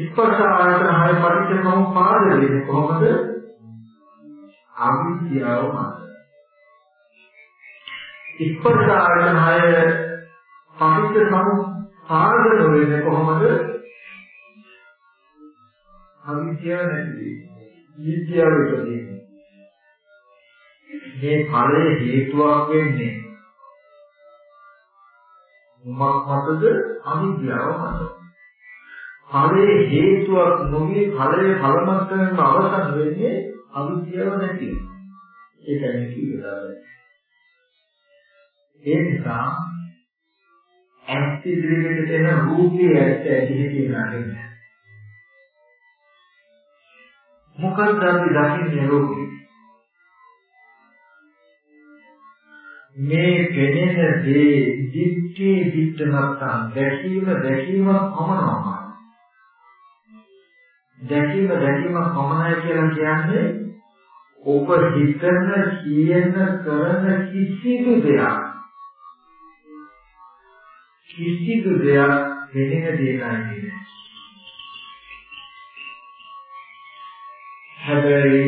ස්පර්ශ ආයතන හය පටිච්ච සමුප්පාද වෙන්නේ කොහොමද? අවිද්‍යාව මත. ස්පර්ශ ආයතන හය පටිච්ච සමුප්පාද වෙන්නේ කොහොමද? අවිද්‍යාව නැති විද්‍යාව ඉපදෙන්නේ. මේ ඵලයේ හේතුවක් වෙන්නේ මොකක් මතද අවිද්‍යාව මත. ඵලයේ හේතුවක් නොවේ ඵලයේ ඵලමත්යෙන් අවසන් වෙන්නේ අවිද්‍යාව නැති. ඒකයි කියලාද. ඒ නිසා ඇත්ත ඉදිරියට එන රූපයේ ඇත්ත ඇති කියලා මොකක්ද අපි දකින්නේ ලෝකේ? මේ පෙනෙන දේ දිට්ඨි දිට්ඨ නැත්නම් දැකීම දැකීම පමණම. දැකීම දැකීම පමණයි කියලා කියන්නේ ඔබ හිතන කියන කරන කිසිදු දෙයක් කිසිදු දෙයක් පෙනෙන දෙයක් නෙවෙයි. හැබැයි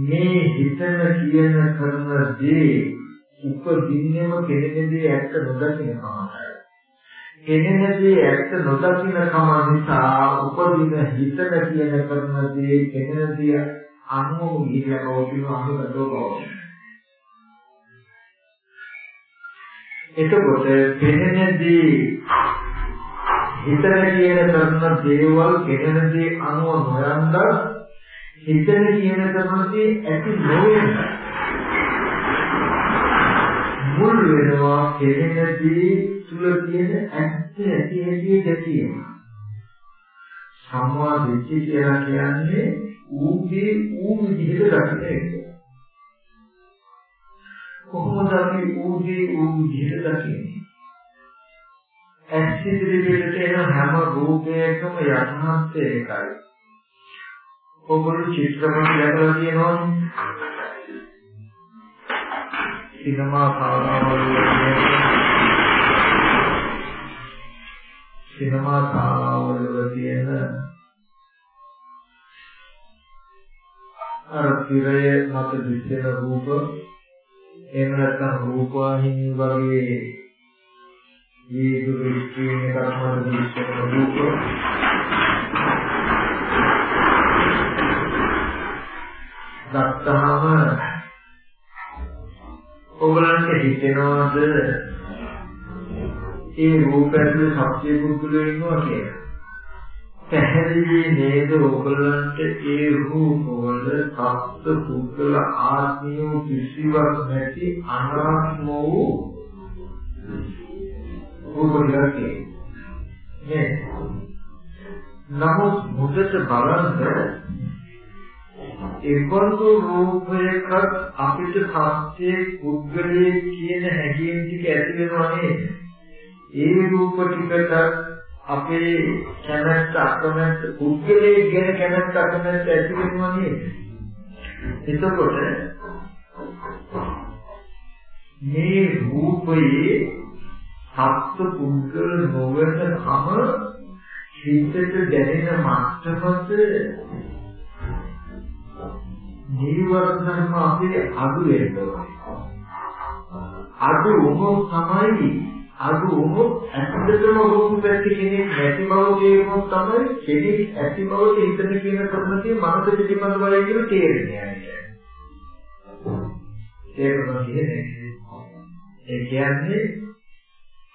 මේ හිතන කියන කරන දේ උපදින්නෙම කෙනෙකුගේ ඇත්ත නොදකින කමයි. කෙනෙකුගේ ඇත්ත නොදකින කම නිසා උපදින හිතන කියන කරන දේ කෙනෙකුගේ අනුම ගිහිලා පවතින අනුගතව පවතින. එතකොට කෙනෙකුගේ හිතන කියන කරන දේවල් කෙනෙකුගේ අනුව නොයන්ද හිතන කියන කරන දේ ඇති නොවෙන මුල් වෙනවා කෙනෙකුගේ තුල තියෙන ඇත්ත ඇති ඇති දැකීම. සම්මා දිට්ඨිය කියලා කියන්නේ ඌගේ ඌ විදිහට දකින එක. කොහොමද අපි ඌගේ ඌ විදිහට දකින්නේ? ඇස් ඉදිරියට එන හැම රූපයකම යථාර්ථය එකයි. ඔබට චිත්‍රපට දැකලා තියෙනවනේ. සිනමා ශාලාවල සිනමා ශාලාවල තියෙන අර පිරය මත දිස්සෙන රූප එහෙම නැත්නම් රූපවාහිනී වගේ වීදුරු ස්ක්‍රීන් එකක් මත දිස්සෙන රූප ගත්තාම ඔයගලන්ට හිතෙනවද ඒ රූප ඇතුලේ සත්‍ය පුද්ගලයෝ ඉන්නවා කියලා? පැහැදිලි නේද ඔයගලන්ට ඒ රූපවල සත්‍ය පුද්ගල ආත්මිය කිසිවක් නැති අනාත්ම වූ රූපයකේ නේ නමුත් මුදට බලන්න එබඳු රූපයක අපිට සත්‍යයේ පුද්ගලයේ කියන හැඟීම් ටික ඇති වෙනවා නේද? ඒ රූප ටිකට අපේ කැමැත්ත අකමැත්ත පුද්ගලයේ ගැන කැමැත්ත අකමැත්ත ඇති වෙනවා නේද? එතකොට මේ රූපයේ සත්‍ය පුද්ගල නොවන කම හිතට දැනෙන මට්ටමට නීවරණ ධර්ම අපේ අඩු වෙනවා. අඩු වුණොත් තමයි අඩු වුණොත් ඇත්තටම රූප පැත්ත කෙනෙක් නැති බව තේරුනොත් තමයි කෙනෙක් ඇති බව හිතන කියන කරුණේ මනස පිළිබඳ බවයි කියන තේරෙන්නේ. තේරුණා කියන්නේ ඒ කියන්නේ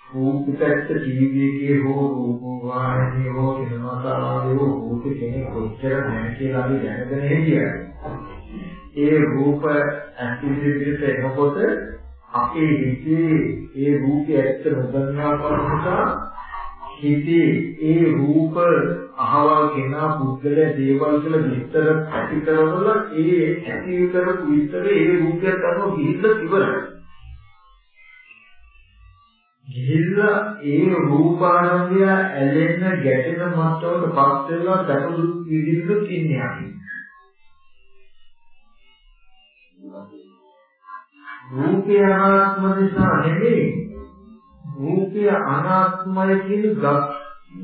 රූප පැත්ත ටීවී එකේ හෝ රූප වාහිනියේ හෝ සිනමා ශාලාවේ හෝ රූප කෙනෙක් කොච්චර නැහැ කියලා අපි දැනගෙන හිටියද ඒ රූප ඇතිවිදිහට එනකොට අපේ හිතේ ඒ රූපය ඇත්ත නොදන්නා නිසා හිතේ ඒ රූප අහවල් කෙනා පුද්ගල දේවල් කියලා විස්තර ඇති කරවල ඒ ඇති කරපු විස්තර ඒ රූපයට අනුව ගිහිල්ලා ඉවරයි. ගිහිල්ලා ඒ රූපානන්දය ඇලෙන්න ගැටෙන මට්ටමකට පත් වෙලා දැකුළු විදිහට ඉන්නේ රූපය අනාත්ම නිසා නෙමෙයි රූපය අනාත්මය කියන ගත්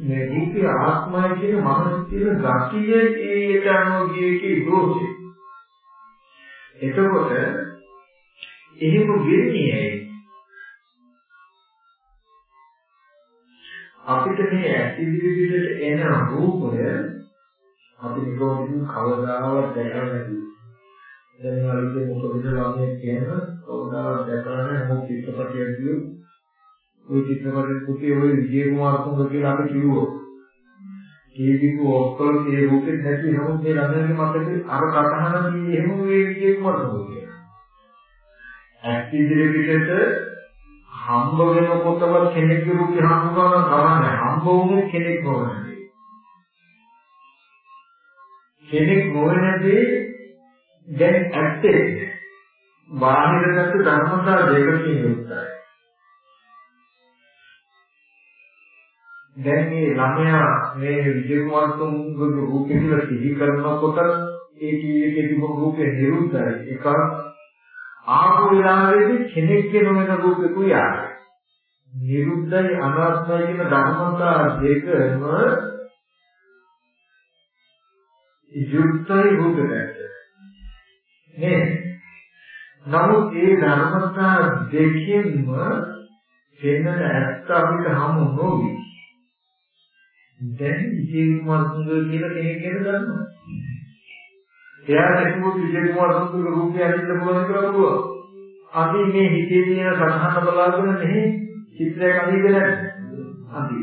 මේ රූපය ආත්මය කියන මනස කියන ගතිය ඒට අනුගියේකේ දෝෂය. එතකොට එහෙම වෙන්නේ අපිට මේ ඇතිවිලි විදිහට එන රූපය අපි නිරෝධින් කවදාවත් දැකලා නැති. දැන් වලින් මොකද ළමයි කියන කවදාවත් දැකලා නැහැ මොකද චිත්‍රපටයක් කියු. ওই චිත්‍රපටයේ පුතේ ওই විජේ කුමාර තුංග කියලා අපි කිව්වෝ. කීවිකු ඔක්කොම ඒ රූපෙත් නැති නමුත් මේ ළමයිගේ මතකේ අර කතහන මේ එහෙම මේ විජේ කුමාර තුංග කියලා. ඇස් ඉදිරි පිටට හම්බ වෙනකොටවත් කෙනෙක්ගේ රූපේ හම්බ කරන ගමන හම්බ වුනේ කෙනෙක් නොවනදී. කෙනෙක් නොවනදී දැන් ඇත්තේ බාහිරගත ධර්මතා දෙකකින් යුක්තයි. දැන් මේ ළමයා මේ විජය කුමාර තුංගගේ රූපේ කියලා සිහි කරනකොට ඒ කීයකේ තිබුණු රූපේ නිරුද්ධයි. ඒක ආපු වෙලාවේදී කෙනෙක්ගේ නොවන රූපෙකුයි ආවේ. නිරුද්ධයි අනාත්මයි කියන ධර්මතා දෙකම යුක්තයි රූපෙට. නේද? නමුත් ඒ ධර්මතා දෙකෙන්ම වෙනද ඇත්ත අපිට හමු නොවි. දැන් ජීවමාර්ගය කියලා කෙනෙක් ගැන දන්නවා. එයාට කිව්වොත් විජේ කුමාර සුන්දර රූපය අදින්න පුළුවන් කියලා පුළුවන්. අපි මේ හිතේ තියෙන සතහන බලාගෙන මෙහි චිත්‍රයක් අඳින්නේ නැහැ. අඳි.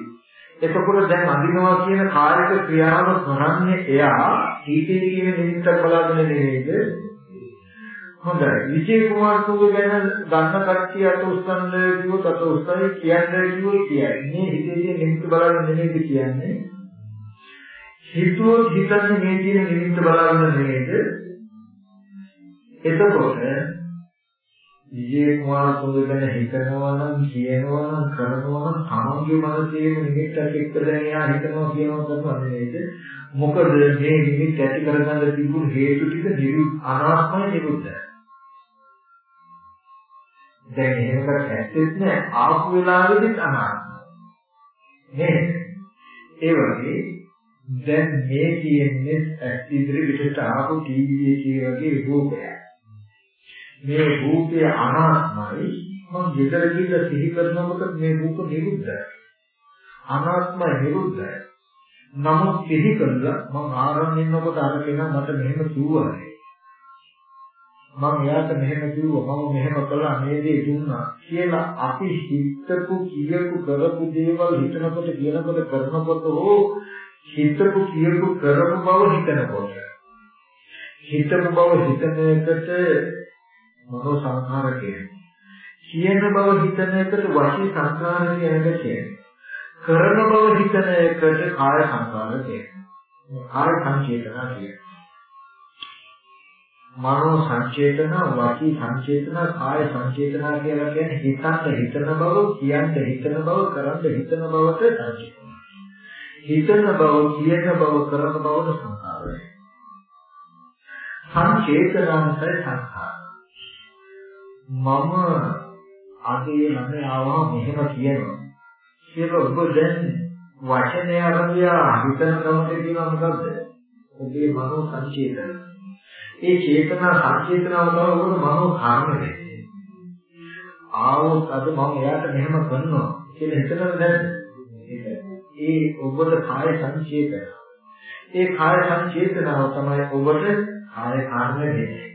එතකොට දැන් අඳිනවා කියන කායික ක්‍රියාව කරන්නේ එයා හිතේ තියෙන නිමිත්තක් බලාගෙන නෙවෙයිද? හොඳයි. විජේ කුමාර සුන්දර ගැන ගන්න කට්ටිය අත උස්සන්න කිව්වොත් අත උස්සයි කියන්නේ කිව්වොත් කියයි. මේ හිතේ තියෙන නිමිත්ත බලාගෙන නෙවෙයිද කියන්නේ? හිතුවොත් හිතන්නේ මේ තියෙන නිමිත්ත බලාගෙන නේද? එතකොට විජේ කුමාර සුන්දර ගැන හිතනවා නම් කියනවා නම් කරනවා නම් තමන්ගේ මනසේ නිමිත්තක් එක්ක දැන් එයා හිතනවා කියනවා කරනවා නේද? මොකද මේ නිමිත්ත ඇති කරගන්න තිබුණු හේතු ටික නිරුත් අනාත්මයි නිරුද්ධයි. දැන් එහෙම කරත් ඇත්තෙත් නෑ ආපු වෙලාවෙදිත් අනාත්මයි. නේද? ඒ වගේ දැන් මේ කියන්නේ ඇස් ඉදිරි පිටට ආපු ටීවී එකේ වගේ රූපයක්. මේ රූපය අනාත්මයි මම විතර කියලා සිහි කරනකොට මේ රූප නිරුද්ධයි. අනාත්මයි නිරුද්ධයි. නමුත් සිහි කළා මම ආරම්භ වෙනකොට අර කෙනා මට මෙහෙම කිව්වා. මම එයාට මෙහෙම කිව්වා මම මෙහෙම කළා මේ දේ දුන්නා කියලා අපි හිතපු කියපු කරපු දේවල් හිතනකොට කියනකොට කරනකොට ඕ හිතපු කියපු කරපු බව හිතනකොට හිතපු බව හිතන එකට මනෝ සංඛාර කියනවා. කියන බව හිතන එකට වාචී සංඛාර කියන්නේ. කරන බව හිතන එකට කාය සංඛාර කියනවා. කාය සංචේතන කියනවා. මනෝ සංචේතන, වාචී සංචේතන, කාය සංචේතන කියලා කියන්නේ හිතන්න හිතන බව, කියන්න හිතන බව, කරන්න හිතන බවට සංචේතන. හිතන බව, කියන බව, කරන බවට සංඛාරය. සංචේතනාන්තය සංඛාර. මම අගේ ළමයි ආවා මෙහෙම කියනවා. කියලා ඔබ දැන් වචනය අරඹයා හිතන කමට කියනවා මොකද්ද? ඔබේ මනෝ සංචේතන. ඒ චේතනා සංචේතනාව තමයි ඔබට මනෝ කර්ම වෙන්නේ. ආවොත් අද මම එයාට මෙහෙම කරනවා කියලා හිතනවද නැද්ද? ඒ ඔබට කාය සංචේතන. ඒ කාය සංචේතනාව තමයි ඔබට කාය කර්ම වෙන්නේ.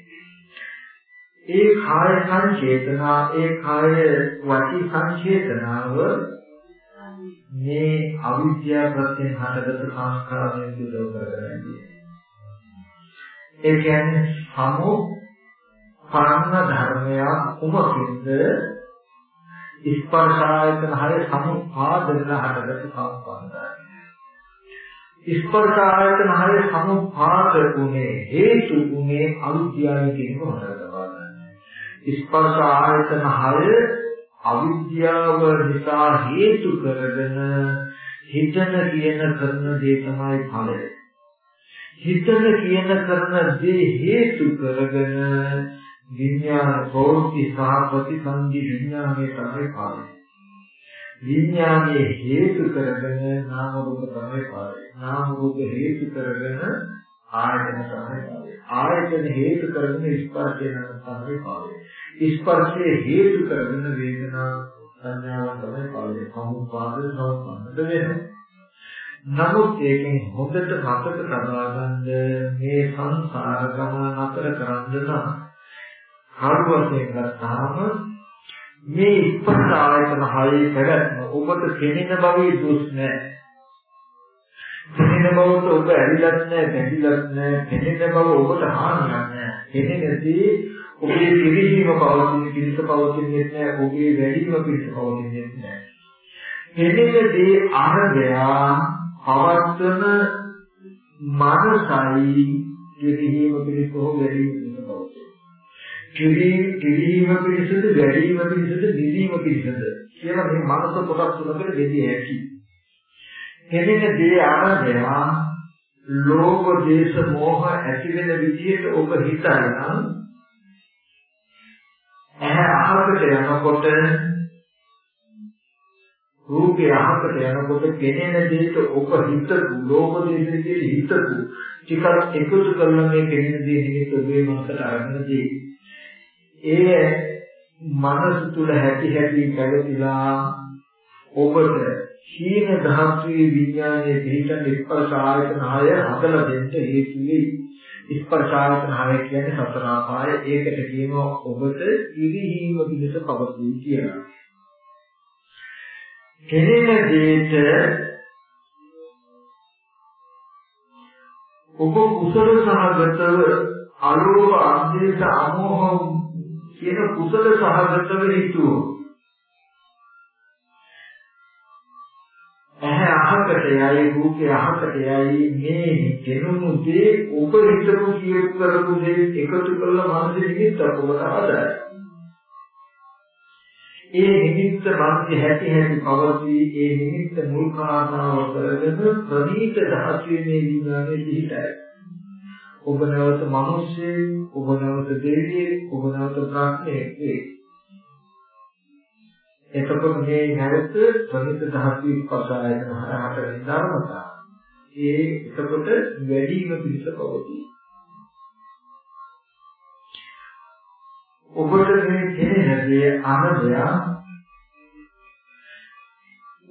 ඒ කාය සංචේතනා ඒ කාය වචී සංචේතනාව මේ අවිද්‍යාව ප්‍රත්‍යයෙන් හටගත් සංස්කාරයෙන් දුර කරගන්නේ. ඒ කියන්නේ සමු පරණ ධර්මයක් කුමකින්ද ස්පර්ශ ආයතන හය සමුපාදන හටගත් සංස්කාරය. ස්පර්ශ ආයතන හය සමුපාද උනේ හේතු උනේ අවිද්‍යාව කියන කොටකට. ස්පර්ශ ආයතන හය අවිද්‍යාව නිසා හේතු කරගෙන හිතන කියන කරන දේ තමයි ඵලය. හිතන කියන කරන දේ හේතු කරගෙන විඥාන ප්‍රවෘත්ති සහ ප්‍රතිසන්දි විඥානයේ තමයි පාරේ. විඥානයේ හේතු කරගෙන නාම රූප තමයි පාරේ. නාම රූප හේතු කරගෙන ආයතන තමයි පාරේ. ආයතන හේතු කරගෙන ස්පර්ශය තමයි පාරේ. ස්පර්ශයේ හේතු කරගෙන වේදනා සංඥාව තමයි පාරේ. සමුපාද සමුප්පන්නද වෙනවා. නමුත් ඒකෙන් හොඳට මතක තබා ගන්න මේ සංසාර ගමන අතර කරන්න නම් හරුවසෙන් ගත්තාම මේ ස්පර්ශ ආයතන හයේ පැවැත්ම ඔබට පෙනෙන බවේ දුස් නැහැ. පෙනෙන බවට ඔබ ඇලිලත් නැහැ, බැඳිලත් නැහැ. පෙනෙන බව ඔබට හානියක් නැහැ. පෙනෙනදී ඔබේ පිළිහිම පවතින පිළිස පවතින්නේ නැහැ. ඔබේ වැඩිම පිළිස පවතින්නේ නැහැ. පෙනෙන දේ අරගයා පවත්වන මනසයි කිරීම පිළිස හෝ වැඩිම පිළිස පවතී. කිරීම කිරීම පිළිසද වැඩිම පිළිසද නිදීම පිළිසද කියලා මේ මනස කොටස් තුනකට බෙදිය හැකියි. කෙනෙක් දේ ආරම්භය ලෝභ දේශ මොහ ඇති වෙන විදිහට ඔබ හිතනනම් ඇහැ අහකට යනකොට රූපය අහකට යනකොට පෙනෙන දෙයට ඔබ හිතපු ලෝභ දේශයේ හිතපු ටිකක් එකතු කරලා මේ පෙනෙන දේ නිමිත්ත ඔබේ මනසට අරගෙන දී ඒ මනස තුල හැටි හැටි පැවතිලා ඔබට සීන ධාතුවේ විඥානයේ පිටන් ස්පර්ශ ආයතන හය හදලා දෙන්න හේතු වෙයි. ස්පර්ශ ආයතන හය කියන්නේ සතර ආපාය. ඒකට කියනවා ඔබට ඉරිහීම පිණිස පවතී කියලා. කෙරෙන දෙයට ඔබ කුසල සහගතව අලෝභ අධේශ අමෝහ කියන කුසල සහගතව හිතුවෝ ඇහැ අහකට යයි රූපේ අහකට යයි මේ කෙනුණු දේ ඔබ හිතපු කියපු කරපු දේ එකතු කරලා මනසේ නිමිත්තක් ඔබට ආදාය ඒ නිමිත්ත මාර්ගය හැටි හැටි පවතී ඒ නිමිත්ත මුල් කාරණාව කරගෙන ප්‍රණීත ධාතුවේ විඥානයේ පිහිටයි. ඔබ නැවත මිනිස්සේ, ඔබ නැවත දෙවියෙක්, ඔබ නැවත ප්‍රඥෙක් වේ. එතකොට මේ නැවත ප්‍රණීත ධාතුවේ පසායතන හරහට ධර්මතා. ඒ එතකොට වැඩිම පිළිස පවතී. ඔබට මේ කෙනෙක් දේ අනදය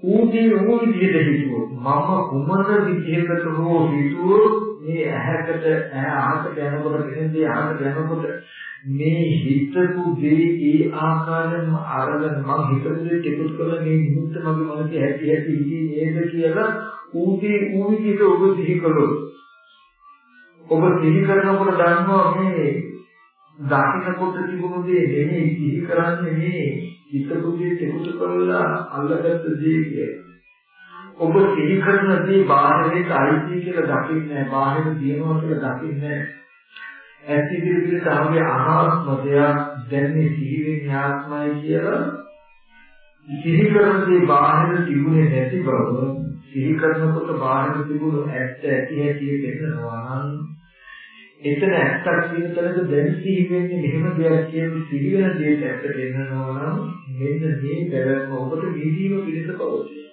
ඌදී ඌ විදිහට හිතුවොත් මම කුමන විදිහකට හෝ හිතුවොත් මේ ඇහැකට ඇහැ අහකට යනකොට කෙනෙක්ගේ අහකට යනකොට මේ හිතපු දේ ඒ ආකාරයෙන්ම අරගෙන මම හිතපු දේ ටිකුත් කරලා මේ නිමිත්ත මගේ මනසේ ඇති ඇති ඉන්නේ නේද කියලා ඌදී ඌ විදිහට ඔබ සිහි කළොත්? ඔබ සිහි කරනකොට දන්නවා මේ දකින්නකොට තිබුණු දේ නෙමෙයි සිහි කරන්නේ මේ හිතපුදී තෙකුතු කරලා අල්ලගත්ත දේ කියලා. ඔබ සිහි කරන දේ බාහිරට අයිති කියලා දකින්නේ බාහිර දිනනවා කියලා දකින්නේ ඇති ඉදිරියට තමයි අනාත්ම දෙයක් දැන්නේ සිහි වෙන්නේ ආත්මයි කියලා. සිහි කරන දේ බාහිර තිබුණේ නැති බව සිහි කරනකොට බාහිර තිබුණු ඇත්ත ඇති ඇති පෙන්නනවා නම් එතන ඇත්තක් කියන තැනක දැන් සිහි වෙන්නේ මෙහෙම දෙයක් කියන සිහි වෙන දෙයට ඇත්ත දෙන්නවා නම් මෙන්න මේ බැලම ඔබට විදීම පිළිස පවතී.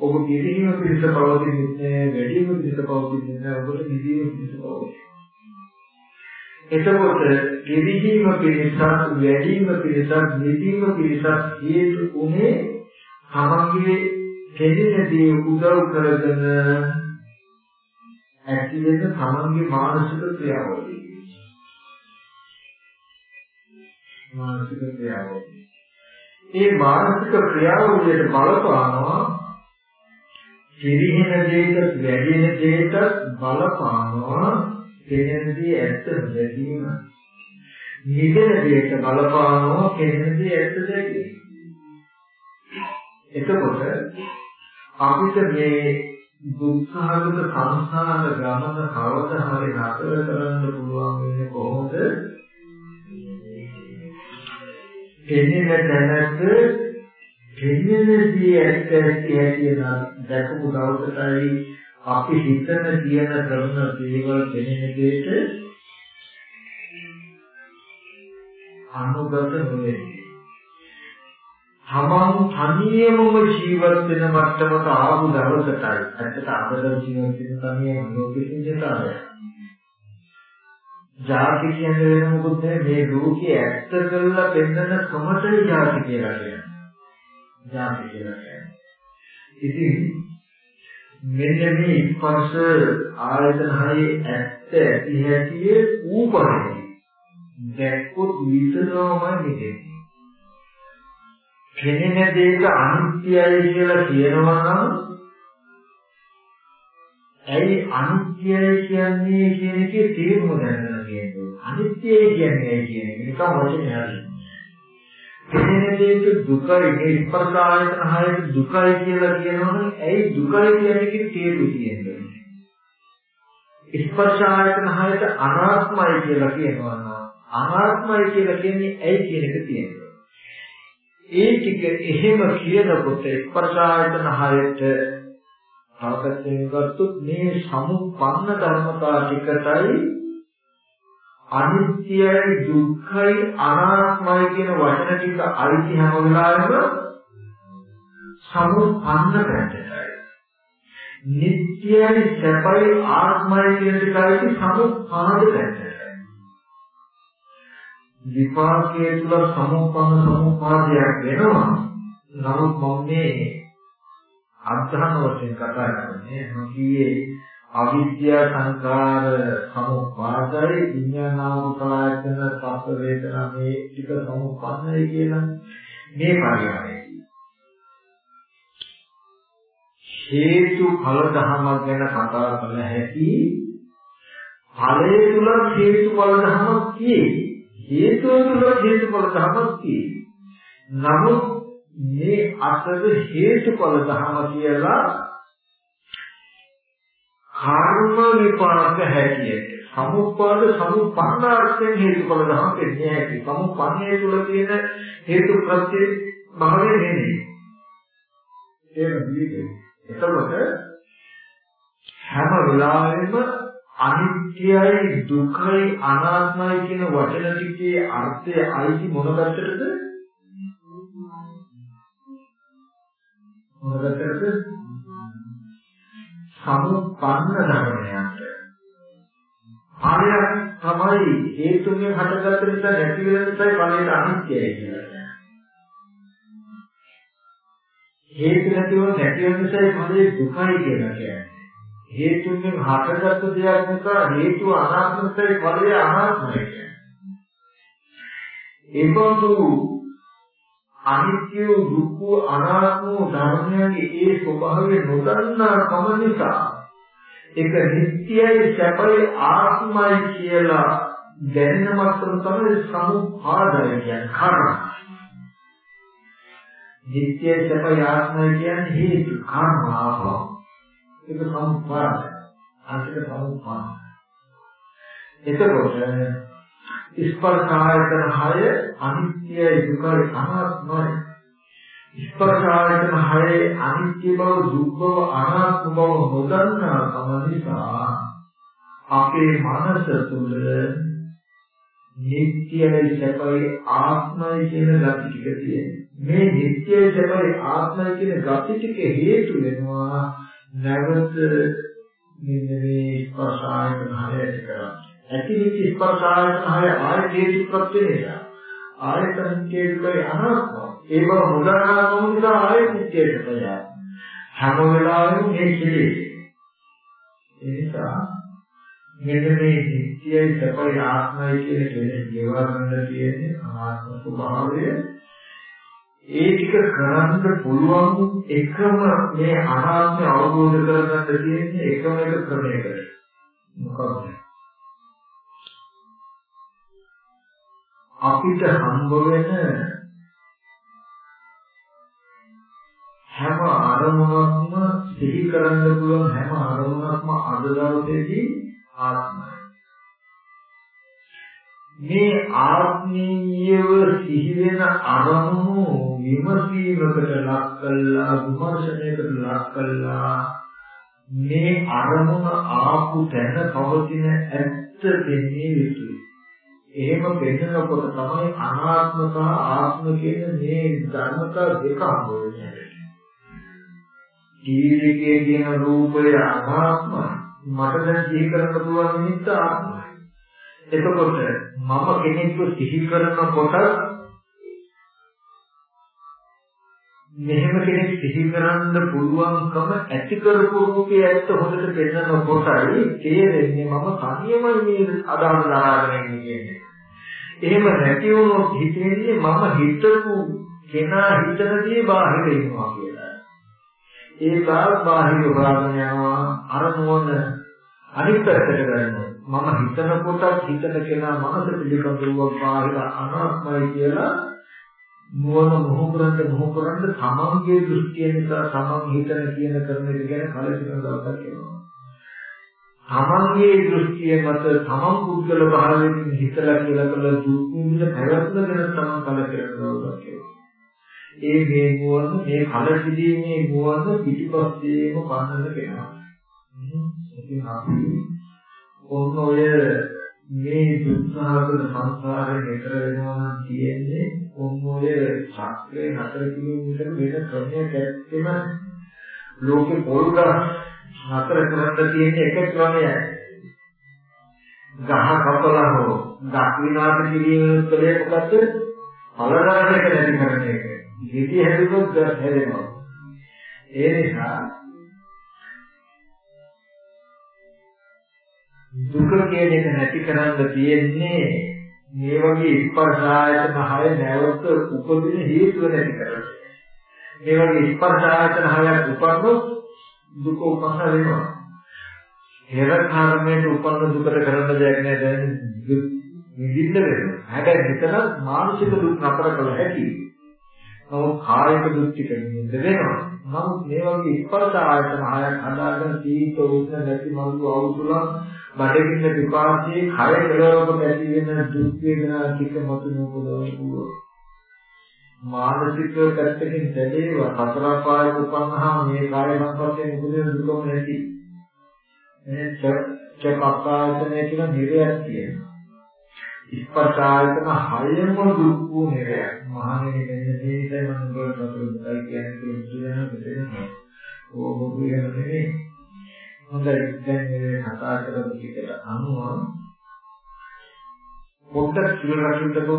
ඔබ විදීම පිළිස පවතින්නේ වැඩිම පිළිස පවතින්නේ නැහැ ඔබට විදීම පිළිස පවතී. එතකොට විදීම පිළිසක් වැඩිම පිළිසක් විදීම පිළිසක් හේතු උනේ තමන්ගේ කෙරෙනදී උදව් කරගෙන ඇති වෙන තමන්ගේ මානසික ක්‍රියාවලිය. මානසික ක්‍රියාවලිය. ඒ මානසික ක්‍රියාවලියට බලපානවා කිරිහෙන දෙයක වැඩි වෙන දෙයක බලපානවා කෙනෙකුගේ ඇත්ත දැකීම. නිදන දෙයක බලපානවා කෙනෙකුගේ ඇත්ත දැකීම. එතකොට අපිට මේ දුක්ඛාගත සංසාර ගමන කවදා හරි නතර කරන්න පුළුවන් වෙන්නේ කොහොමද? එන්නේ දැනට දෙන්නේදී ඇත්ත ඇති ඇති දැකපු දවසටයි අපි හිතන කියන කරන දේවල් දෙන්නේ දෙයට අනුගත නොවේ. තමන් තනියමම ජීවත් වෙන මට්ටමට ආපු දවසටයි ඇත්තට අදද ජීවත් වෙන තනියම ලෝකෙකින් දෙතාවය. ජාති කියන්නේ වෙන මොකද මේ ලෝකයේ ඇත්ත කරලා පෙන්වන කමතේ ජාති කියලා කියන්නේ. ජාති කියලා කියන්නේ. ඉතින් මෙන්න මේ ස්පර්ශ ආයතන හයේ ඇත්ත ඇති හැටි ඌපරේ දැක්කොත් විතරම නෙදෙන්නේ. කෙනෙන දෙයක අනිත්‍යයි කියලා කියනවා නම් ඇයි අනිත්‍යයි කියන්නේ කියන එකේ තේරුම දැනගන්න තියෙනවා. අනිත්‍යයි කියන්නේ ඇයි කියන එක නිකන් වචනේ හරි. කෙනෙන දෙයක දුකයි මේ ස්පර්ශ ආයතන හයට දුකයි කියලා කියනවනම් ඇයි දුකයි කියන එකේ තේරුම තියෙන්නේ. ස්පර්ශ ආයතන හයට අනාත්මයි කියලා කියනවා නම් අනාත්මයි කියලා කියන්නේ ඇයි කියන එක තියෙනවා. ඒ ටික එහෙම කියනකොට ස්පර්ශායතන හයට තාපයෙන් ගත්තොත් මේ සමුප්පන්න ධර්මතා ටිකටයි අනිත්‍යයි දුක්ඛයි අනාත්මයි කියන වචන ටික අයිති හැම වෙලාවෙම සමුප්පන්න පැත්තටයි. නිට්ටයයි සැපයි ආත්මයි කියන ටික අයිති සමුප්පාද පැත්තටයි. විපාකයේ තුල සමුප්පන්න සමුපාදයක් වෙනවා. නමුත් මම මේ අධ්‍යාන වශයෙන් කතා කරන්නේ මොකියේ අවිද්‍යා සංකාර සමුපාදයි විඥානාවකලායතන සප්ප වේදනා මේ ටික සමුප්පන්නයි කියලා මේ පරිහරණයයි. හේතු ඵල ධර්මයක් ගැන කතා කළ හැකි ඵලයේ තුල හේතු ඵල ධර්මයක් තියෙයි. හේතුව තුල හේතු ඵල ධර්මයක් තියෙයි. නමුත් මේ අතද හේතු ඵල ධර්ම කියලා කර්ම විපාක හැටියට සමුප්පාද සමුප්පන්නාර්ථයෙන් හේතුඵල ධර්ම දෙන්නේ හැටි. සමුප්පන්නේ තුල තියෙන හේතු ප්‍රත්‍ය භාවය නෙමෙයි. ඒක විදිහට. එතකොට හැම වෙලාවෙම අනිත්‍යයි දුකයි අනාත්මයි කියන වචන ටිකේ අර්ථය අයිති මොන පැත්තටද? මොන පැත්තටද? සමුප්පන්න ධර්මයන්ට. ආර්ය තමයි හේතුන්ගෙන් හටගත්ත නිසා නැති වෙන නිසායි ඵලයට අනිත්‍යයි කියලා. හේතු නැතිව නැති වෙන නිසායි ඵලයේ දුකයි කියලා කියන්නේ. හේතුන්ගෙන් හටගත්ත දෙයක් නිසා හේතුව අනාත්ම නිසායි ඵලය අනාත්මයි කියන්නේ. ඒබඳු අනිත්‍ය දුක්ඛ අනාත්ම ධර්මයන්ගේ ඒ ස්වභාවය නොදන්නා කම නිසා ඒක නිට්ටයයි සැපයි ආත්මයි කියලා දැනෙන මට්ටම තමයි සමුපාදය කියන්නේ කර්ම. නිට්ටයයි සැපයි ආත්මයි කියන්නේ හේතු කර්ම ආභව. ඒක සමුපාදය. අන්තික සමුපාදය. එතකොට ස්පර්ශ ආයතන 6 අනිත්‍යයි දුකයි අනාත්මයි ස්පර්ශ ආයතන 6 අනිත්‍ය බව දුක් බව අනාත්ම බව නොදන්නා කම නිසා අපේ මනස තුළ නිට්ටයයි සැපයි ආත්මයි කියන gati ටික තියෙනවා මේ නිට්ටයයි සැපයි ආත්මයි කියන gati ටික හේතු වෙනවා නැවත මෙන්න මේ ස්පර්ශ ආයතන 6 ඇති කරන්නේ ඇතිවිච්ච ස්පර්ශ ආයතන හය ආය හේතු ප්‍රත්‍ය නිසා ආයතන හේතුකේ අනාත්ම ඒ බව මුදනාකම නිසා ආය නිත්‍යයට පය හැම වෙලාවෙම මේ කෙලෙස්. ඒ නිසා මෙන්න මේ නිත්‍යයි සපයි ආත්මයි කියන කෙලෙස් ජීවරන්න තියෙන්නේ අනාත්ම ස්වභාවය ඒ ටික කරන්න පුළුවන් එකම මේ අනාත්මය අවබෝධ කරගන්න තියෙන්නේ එකම එක ක්‍රමයකට මොකක්ද අපිට හම්බ වෙන හැම අරමුණක්ම සිහි කරන්න පුළුවන් හැම අරමුණක්ම අද දවසේදී ආත්මයි. මේ ආත්මීයව සිහි වෙන අරමුණු විමසීමකට ලක් කළා විමර්ශනයකට ලක් කළා මේ අරමුණ ආපු තැන පවතින ඇත්ත දෙන්නේ යුතුයි. එහෙම පෙන්නකොට තමයි අනාත්ම සහ ආත්ම කියන මේ ධර්මතා දෙක හම්බ වෙන්නේ. ජීවිතයේ කියන රූපය අනාත්ම මට දැන් සිහි කරන්න පුළුවන් නිමිත්ත ආත්මයි. එතකොට මම කෙනෙක්ව සිහි කරනකොට මෙහෙම කෙනෙක් සිහි කරන්න පුළුවන්කම ඇති කරපු රූපේ ඇත්ත හොඳට පෙන්වන කොටයි තේරෙන්නේ මම තනියම මේ අදාළ දරාගෙන ඉන්නේ කියන්නේ. එහෙම නැති වුණොත් හිතෙන්නේ මම හිතපු කෙනා හිතන දේ බාහිර ඉන්නවා කියලා. ඒ කාල බාහිර හොයාගෙන යනවා අර මොන අනිත් පැත්තට ගන්නවා. මම හිතන කොටත් හිතන කෙනා මනස පිළිබඳව බාහිර අනාත්මයි කියලා නුවණ මොහු කරන්න මොහු කරන්න තමන්ගේ දෘෂ්ටිය නිසා තමන් හිතන කියන කරන එක ගැන කලකිරෙන දවසක් එනවා. තමන්ගේ දෘෂ්ටිය මත තමන් පුද්ගල භාවයෙන් හිතලා කියලා කළ දුක් විඳ පැවැත්ම ගැන තමන් කලකිරෙන දවසක් එනවා. ඒ මේ නුවණ මේ කලකිරීමේ නුවණ පිටිපස්සේම පන්නන කෙනා. ඉතින් අපි ඔන්න ඔය මේ දුක්ඛාගත සංසාරේ නතර වෙනවා නම් තියෙන්නේ ඔන්නෝය ශාස්ත්‍රයේ නතර කිරීමකට වෙන ක්‍රමයක් ඇත්තෙම ලෝකේ පොල්ගහ නතර කරන්න තියෙන එක ක්‍රමයයි. ගහ කපලා හෝ දක් විනාශ කිරීම කලේ මොකද්ද? පළදාරක නැති කරන එක. ජීවිතය හැදුනොත් දස් හැදෙනවා. ඒ නිසා දුක කියන එක නැති කරන්න තියෙන්නේ මේ වගේ ස්පර්ශ ආයතන හය නැවත උපදින හේතුව නැති කරගන්න. මේ වගේ ස්පර්ශ ආයතන හයක් උපන්නොත් දුක උපන්න වෙනවා. හේර කර්මයට උපන්න දුකට කරන්න දෙයක් නෑ දැන් නිදින්න වෙනවා. හැබැයි මෙතන මානසික දුක් නතර කළ හැකියි. නමුත් කායික දුක් ටික නිද වෙනවා. නමුත් මේ වගේ ස්පර්ශ ආයතන හයක් හදාගෙන සීත උෂ්ණ නැති මල්ලු අවුසුලන් බඩගින්න විපාකයේ කය කෙලවරකට ඇති වෙන දුක් වේදනා ටික මතු නොකළවෝ මානසික පැත්තකින් දැදේව හතර පායක උපන්නා මේ කාය සංපස්සේ මුදුනේ දුකම නැති මේ චක්කායතනය කියන නිරයක් තියෙනවා. ස්පර්ශ ආයතන හයම දුක් වූ නිරයක්. මහණෙනි මෙන්න මේකයි මම ඔබට සතුටුයි කියන්නේ කියන දෙයක් ඕක කියන නෙමෙයි. හොඳයි. දැන් මේ කතා කරපු ටිකට අනුව පොඩ්ඩක් සිල් රකින්නකො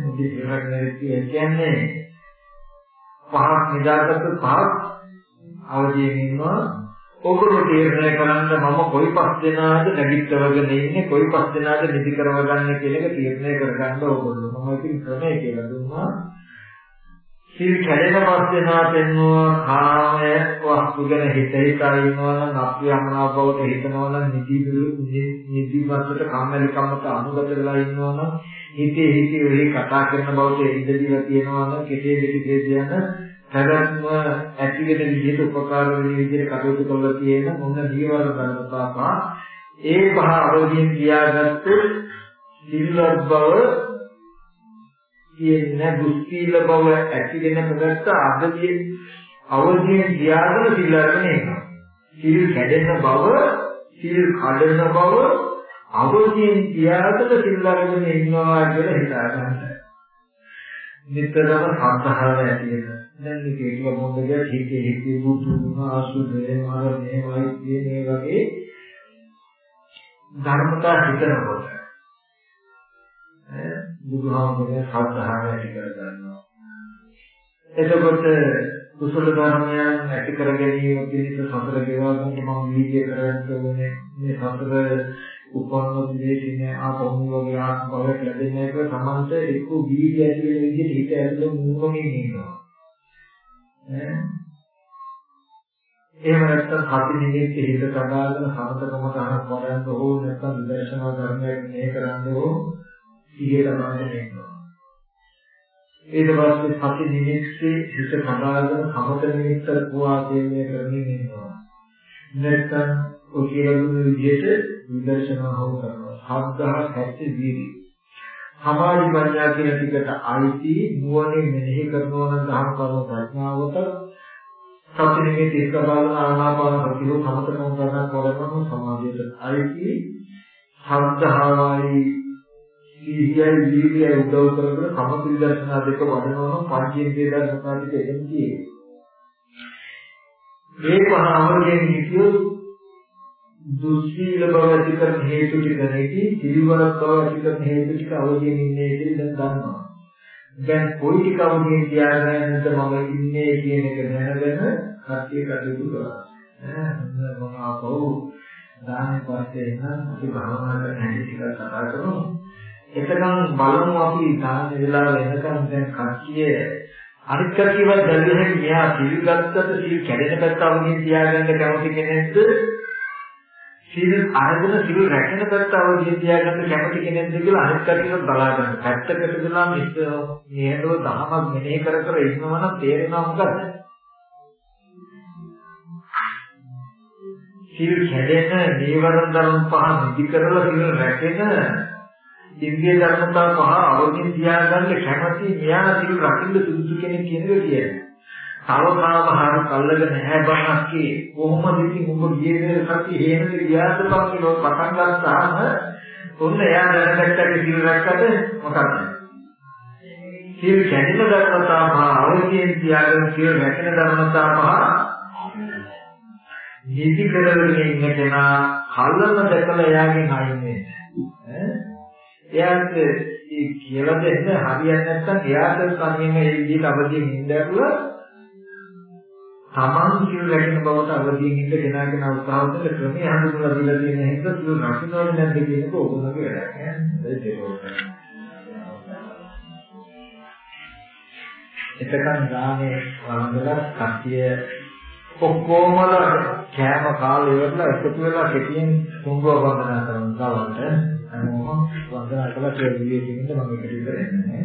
මොකද සිල් රකින්න කියන්නේ පහක් නිදාගත්ත පහක් අවදීන් ඉන්නවා. ඔගොල්ලෝ තීරණය කරන්න මම කොයි පස් දෙනාද නැගිටවගෙන ඉන්නේ කොයි පස් දෙනාද නිදි කරවගන්නේ කියන එක තීරණය කරගන්න ඕගොල්ලෝ. මම ඉතින් ක්‍රමය කියලා දුන්නා. සිල් කැඩෙන පස්සෙනා පෙන්වුවා කාමය වස්තු ගැන හිත හිතා ඉන්නවා නම් අප්‍රියමනා බවට හිතනවා නම් නිදි නිදි වස්තුට කම්මැලි කමට අනුගත වෙලා ඉන්නවා නම් හිතේ හිතේ වෙලේ කතා කරන බවට ඉඳදීලා තියෙනවා නම් කෙටේ දෙකේ කියන පැවැත්ම ඇති වෙන විදිහට උපකාර වෙන විදිහට කටයුතු කරලා තියෙන මොන ජීවන ධර්මතාවා ඒ පහ අවදීන් කියාගත්ත සිල්වත් බව කියන්නේ දුස්සීල බව ඇති වෙන ප්‍රගත අදදී අවදීන් ගියාගෙන සිල් අරගෙන එනවා. සිල් කැඩෙන බව, සිල් කඩන බව අවදීන් ගියාගෙන සිල් අරගෙන ඉන්නවා කියලා හිතා ගන්න. නිතරම සම්පහාර ඇති වෙන. දැන් මේක ඒක මොකද හිතේ හිතේ බුදුම ආසුදේ මාරේ වයිද්‍ය මේ වගේ ධර්මතා හිතනකොට බුදුහාමුදුරේ ශ්‍රද්ධාව ඇති කර ගන්නවා. එතකොට කුසල ධර්මයන් ඇති කර ගැනීම පිණිස සතර ගෙවා ගන්න මම වීර්ය කරන්න ඕනේ. මේ සතර උපන්න විදේශිනේ ආපහු වගේ ආත්ම භවයක් ලැබෙන එක සමන්ත එක්ක වීර්ය ඇති වෙන විදිහට හිත ඇතුළේ මූණමින් ඉන්නවා. එහෙම නැත්නම් හති නිමිති හිත සදාගෙන සමතකම ගන්න වරන්ද හෝ නැත්නම් විදර්ශනා ධර්මයක් මේ කරන්න හෝ සිහිය ලබන්න වෙනවා. ඊට පස්සේ සති නිමිත්තේ හිත කඩාගෙන සමත නිමිත්ත කුවාදේමය කරමින් ඉන්නවා. නැත්නම් ඔය කියන විදිහට විදර්ශනා හොව කරනවා. ශ්‍රද්ධා සත්‍ය වීර්ය. සමාධි ප්‍රඥා කියන ටිකට අයිති නුවණින් මෙනෙහි කරනවා නම් ධර්ම කර්ම ප්‍රඥාවට සති නිමිති එක බලන ආනාපාන සතිය සමතකම කරන කොරම සමාධියට අයිති ශ්‍රද්ධාවයි සීහියයි වීර්යය උදව් කරගෙන සමථ විදර්ශනා දෙක වඩනවා නම් පංචේන්ද්‍රිය දර්ශනා ටික එතන තියෙනවා. මේ පහවගෙන් හිතියොත් දුස්සීල බව ඇති කරන හේතු ටික නැති සිල්වරක් බව ඇති කරන හේතු ටික අවදීන් ඉන්නේ කියලා දැන් දන්නවා. දැන් කොයි ටික අවදීන් තියාගෙනද මම ඉන්නේ කියන එක දැනගෙන කට්ටිය කටයුතු කරා. ඈ මම ආපහු දාන්නේ පස්සේ නම් අපි භාවනා කරන හැටි ටික කතා කරමු. එතකන් බලමු අපි තාම වෙලා වෙනකන් දැන් කච්චිය අනිත් කච්චියවත් දැල්වෙන්නේ මෙහා සිල් ගත්තට සිල් කැඩෙන පැත්ත අවදීන් තියාගන්න කැමති කෙනෙක්ද සිල් අරගෙන සිල් රැකෙන පැත්ත අවදීන් තියාගන්න කැමති කෙනෙක්ද කියලා අනිත් කච්චියවත් බලා ගන්න. පැත්තකට දාලා මිස් මේනෝ දහමක් මෙනෙහි කර කර ඉන්නවා නම් තේරෙනවා මොකද? සිල් කැඩෙන නීවරණ ධර්ම පහ නිදි කරලා සිල් රැකෙන ඉන්දිය ධර්මතා පහ අවදීන් තියාගන්න කැමති මෙයා සිල් රකින්න සුදුසු කෙනෙක් කියන එක කියන්නේ. සවකාවහාර කල්ලගෙන නැහැ බණක්කේ කොහොමද ඉතින් උඹ ගියේ සති හේනද ගියාද පස්සේ පටන් ගත්තාම ඔන්න එයා දැනගත්තට සිල් රැක්කද මොකක්ද? සිල් කැඩෙන ධර්මතා පහ අවදීන් තියාගෙන සිල් රැකෙන ධර්මතා පහ නිදි කරගෙන ඉන්න කෙනා කල්ලම දැකලා එයාගෙන් අයින් වෙන්නේ. එයාට කියලා දෙන්න හරියන්නේ නැත්නම් එයාට කමින් මේ විදිහට අවදියෙන් ඉඳලා තමන් සිල් රැකෙන බවට අවදියෙන් ඉඳ ගෙනාගෙන උත්සාහවල ක්‍රමයේ හඳුනලා දීලා තියෙන හින්දා සිල් රකින්නවද නැද්ද කියන එක ඕකමගේ වැඩක් එතකන් ගානේ වළඳලා කට්ටිය ඔක්කොමල කෑම කාලේ ඉවරලා එකතු වෙලා කෙටියෙන් කුඹුව වන්දනා කරන ගවන්ට හැමෝම වන්දනා කළා කියලා විවේකයෙන් මම එකට ඉවර වෙන්නේ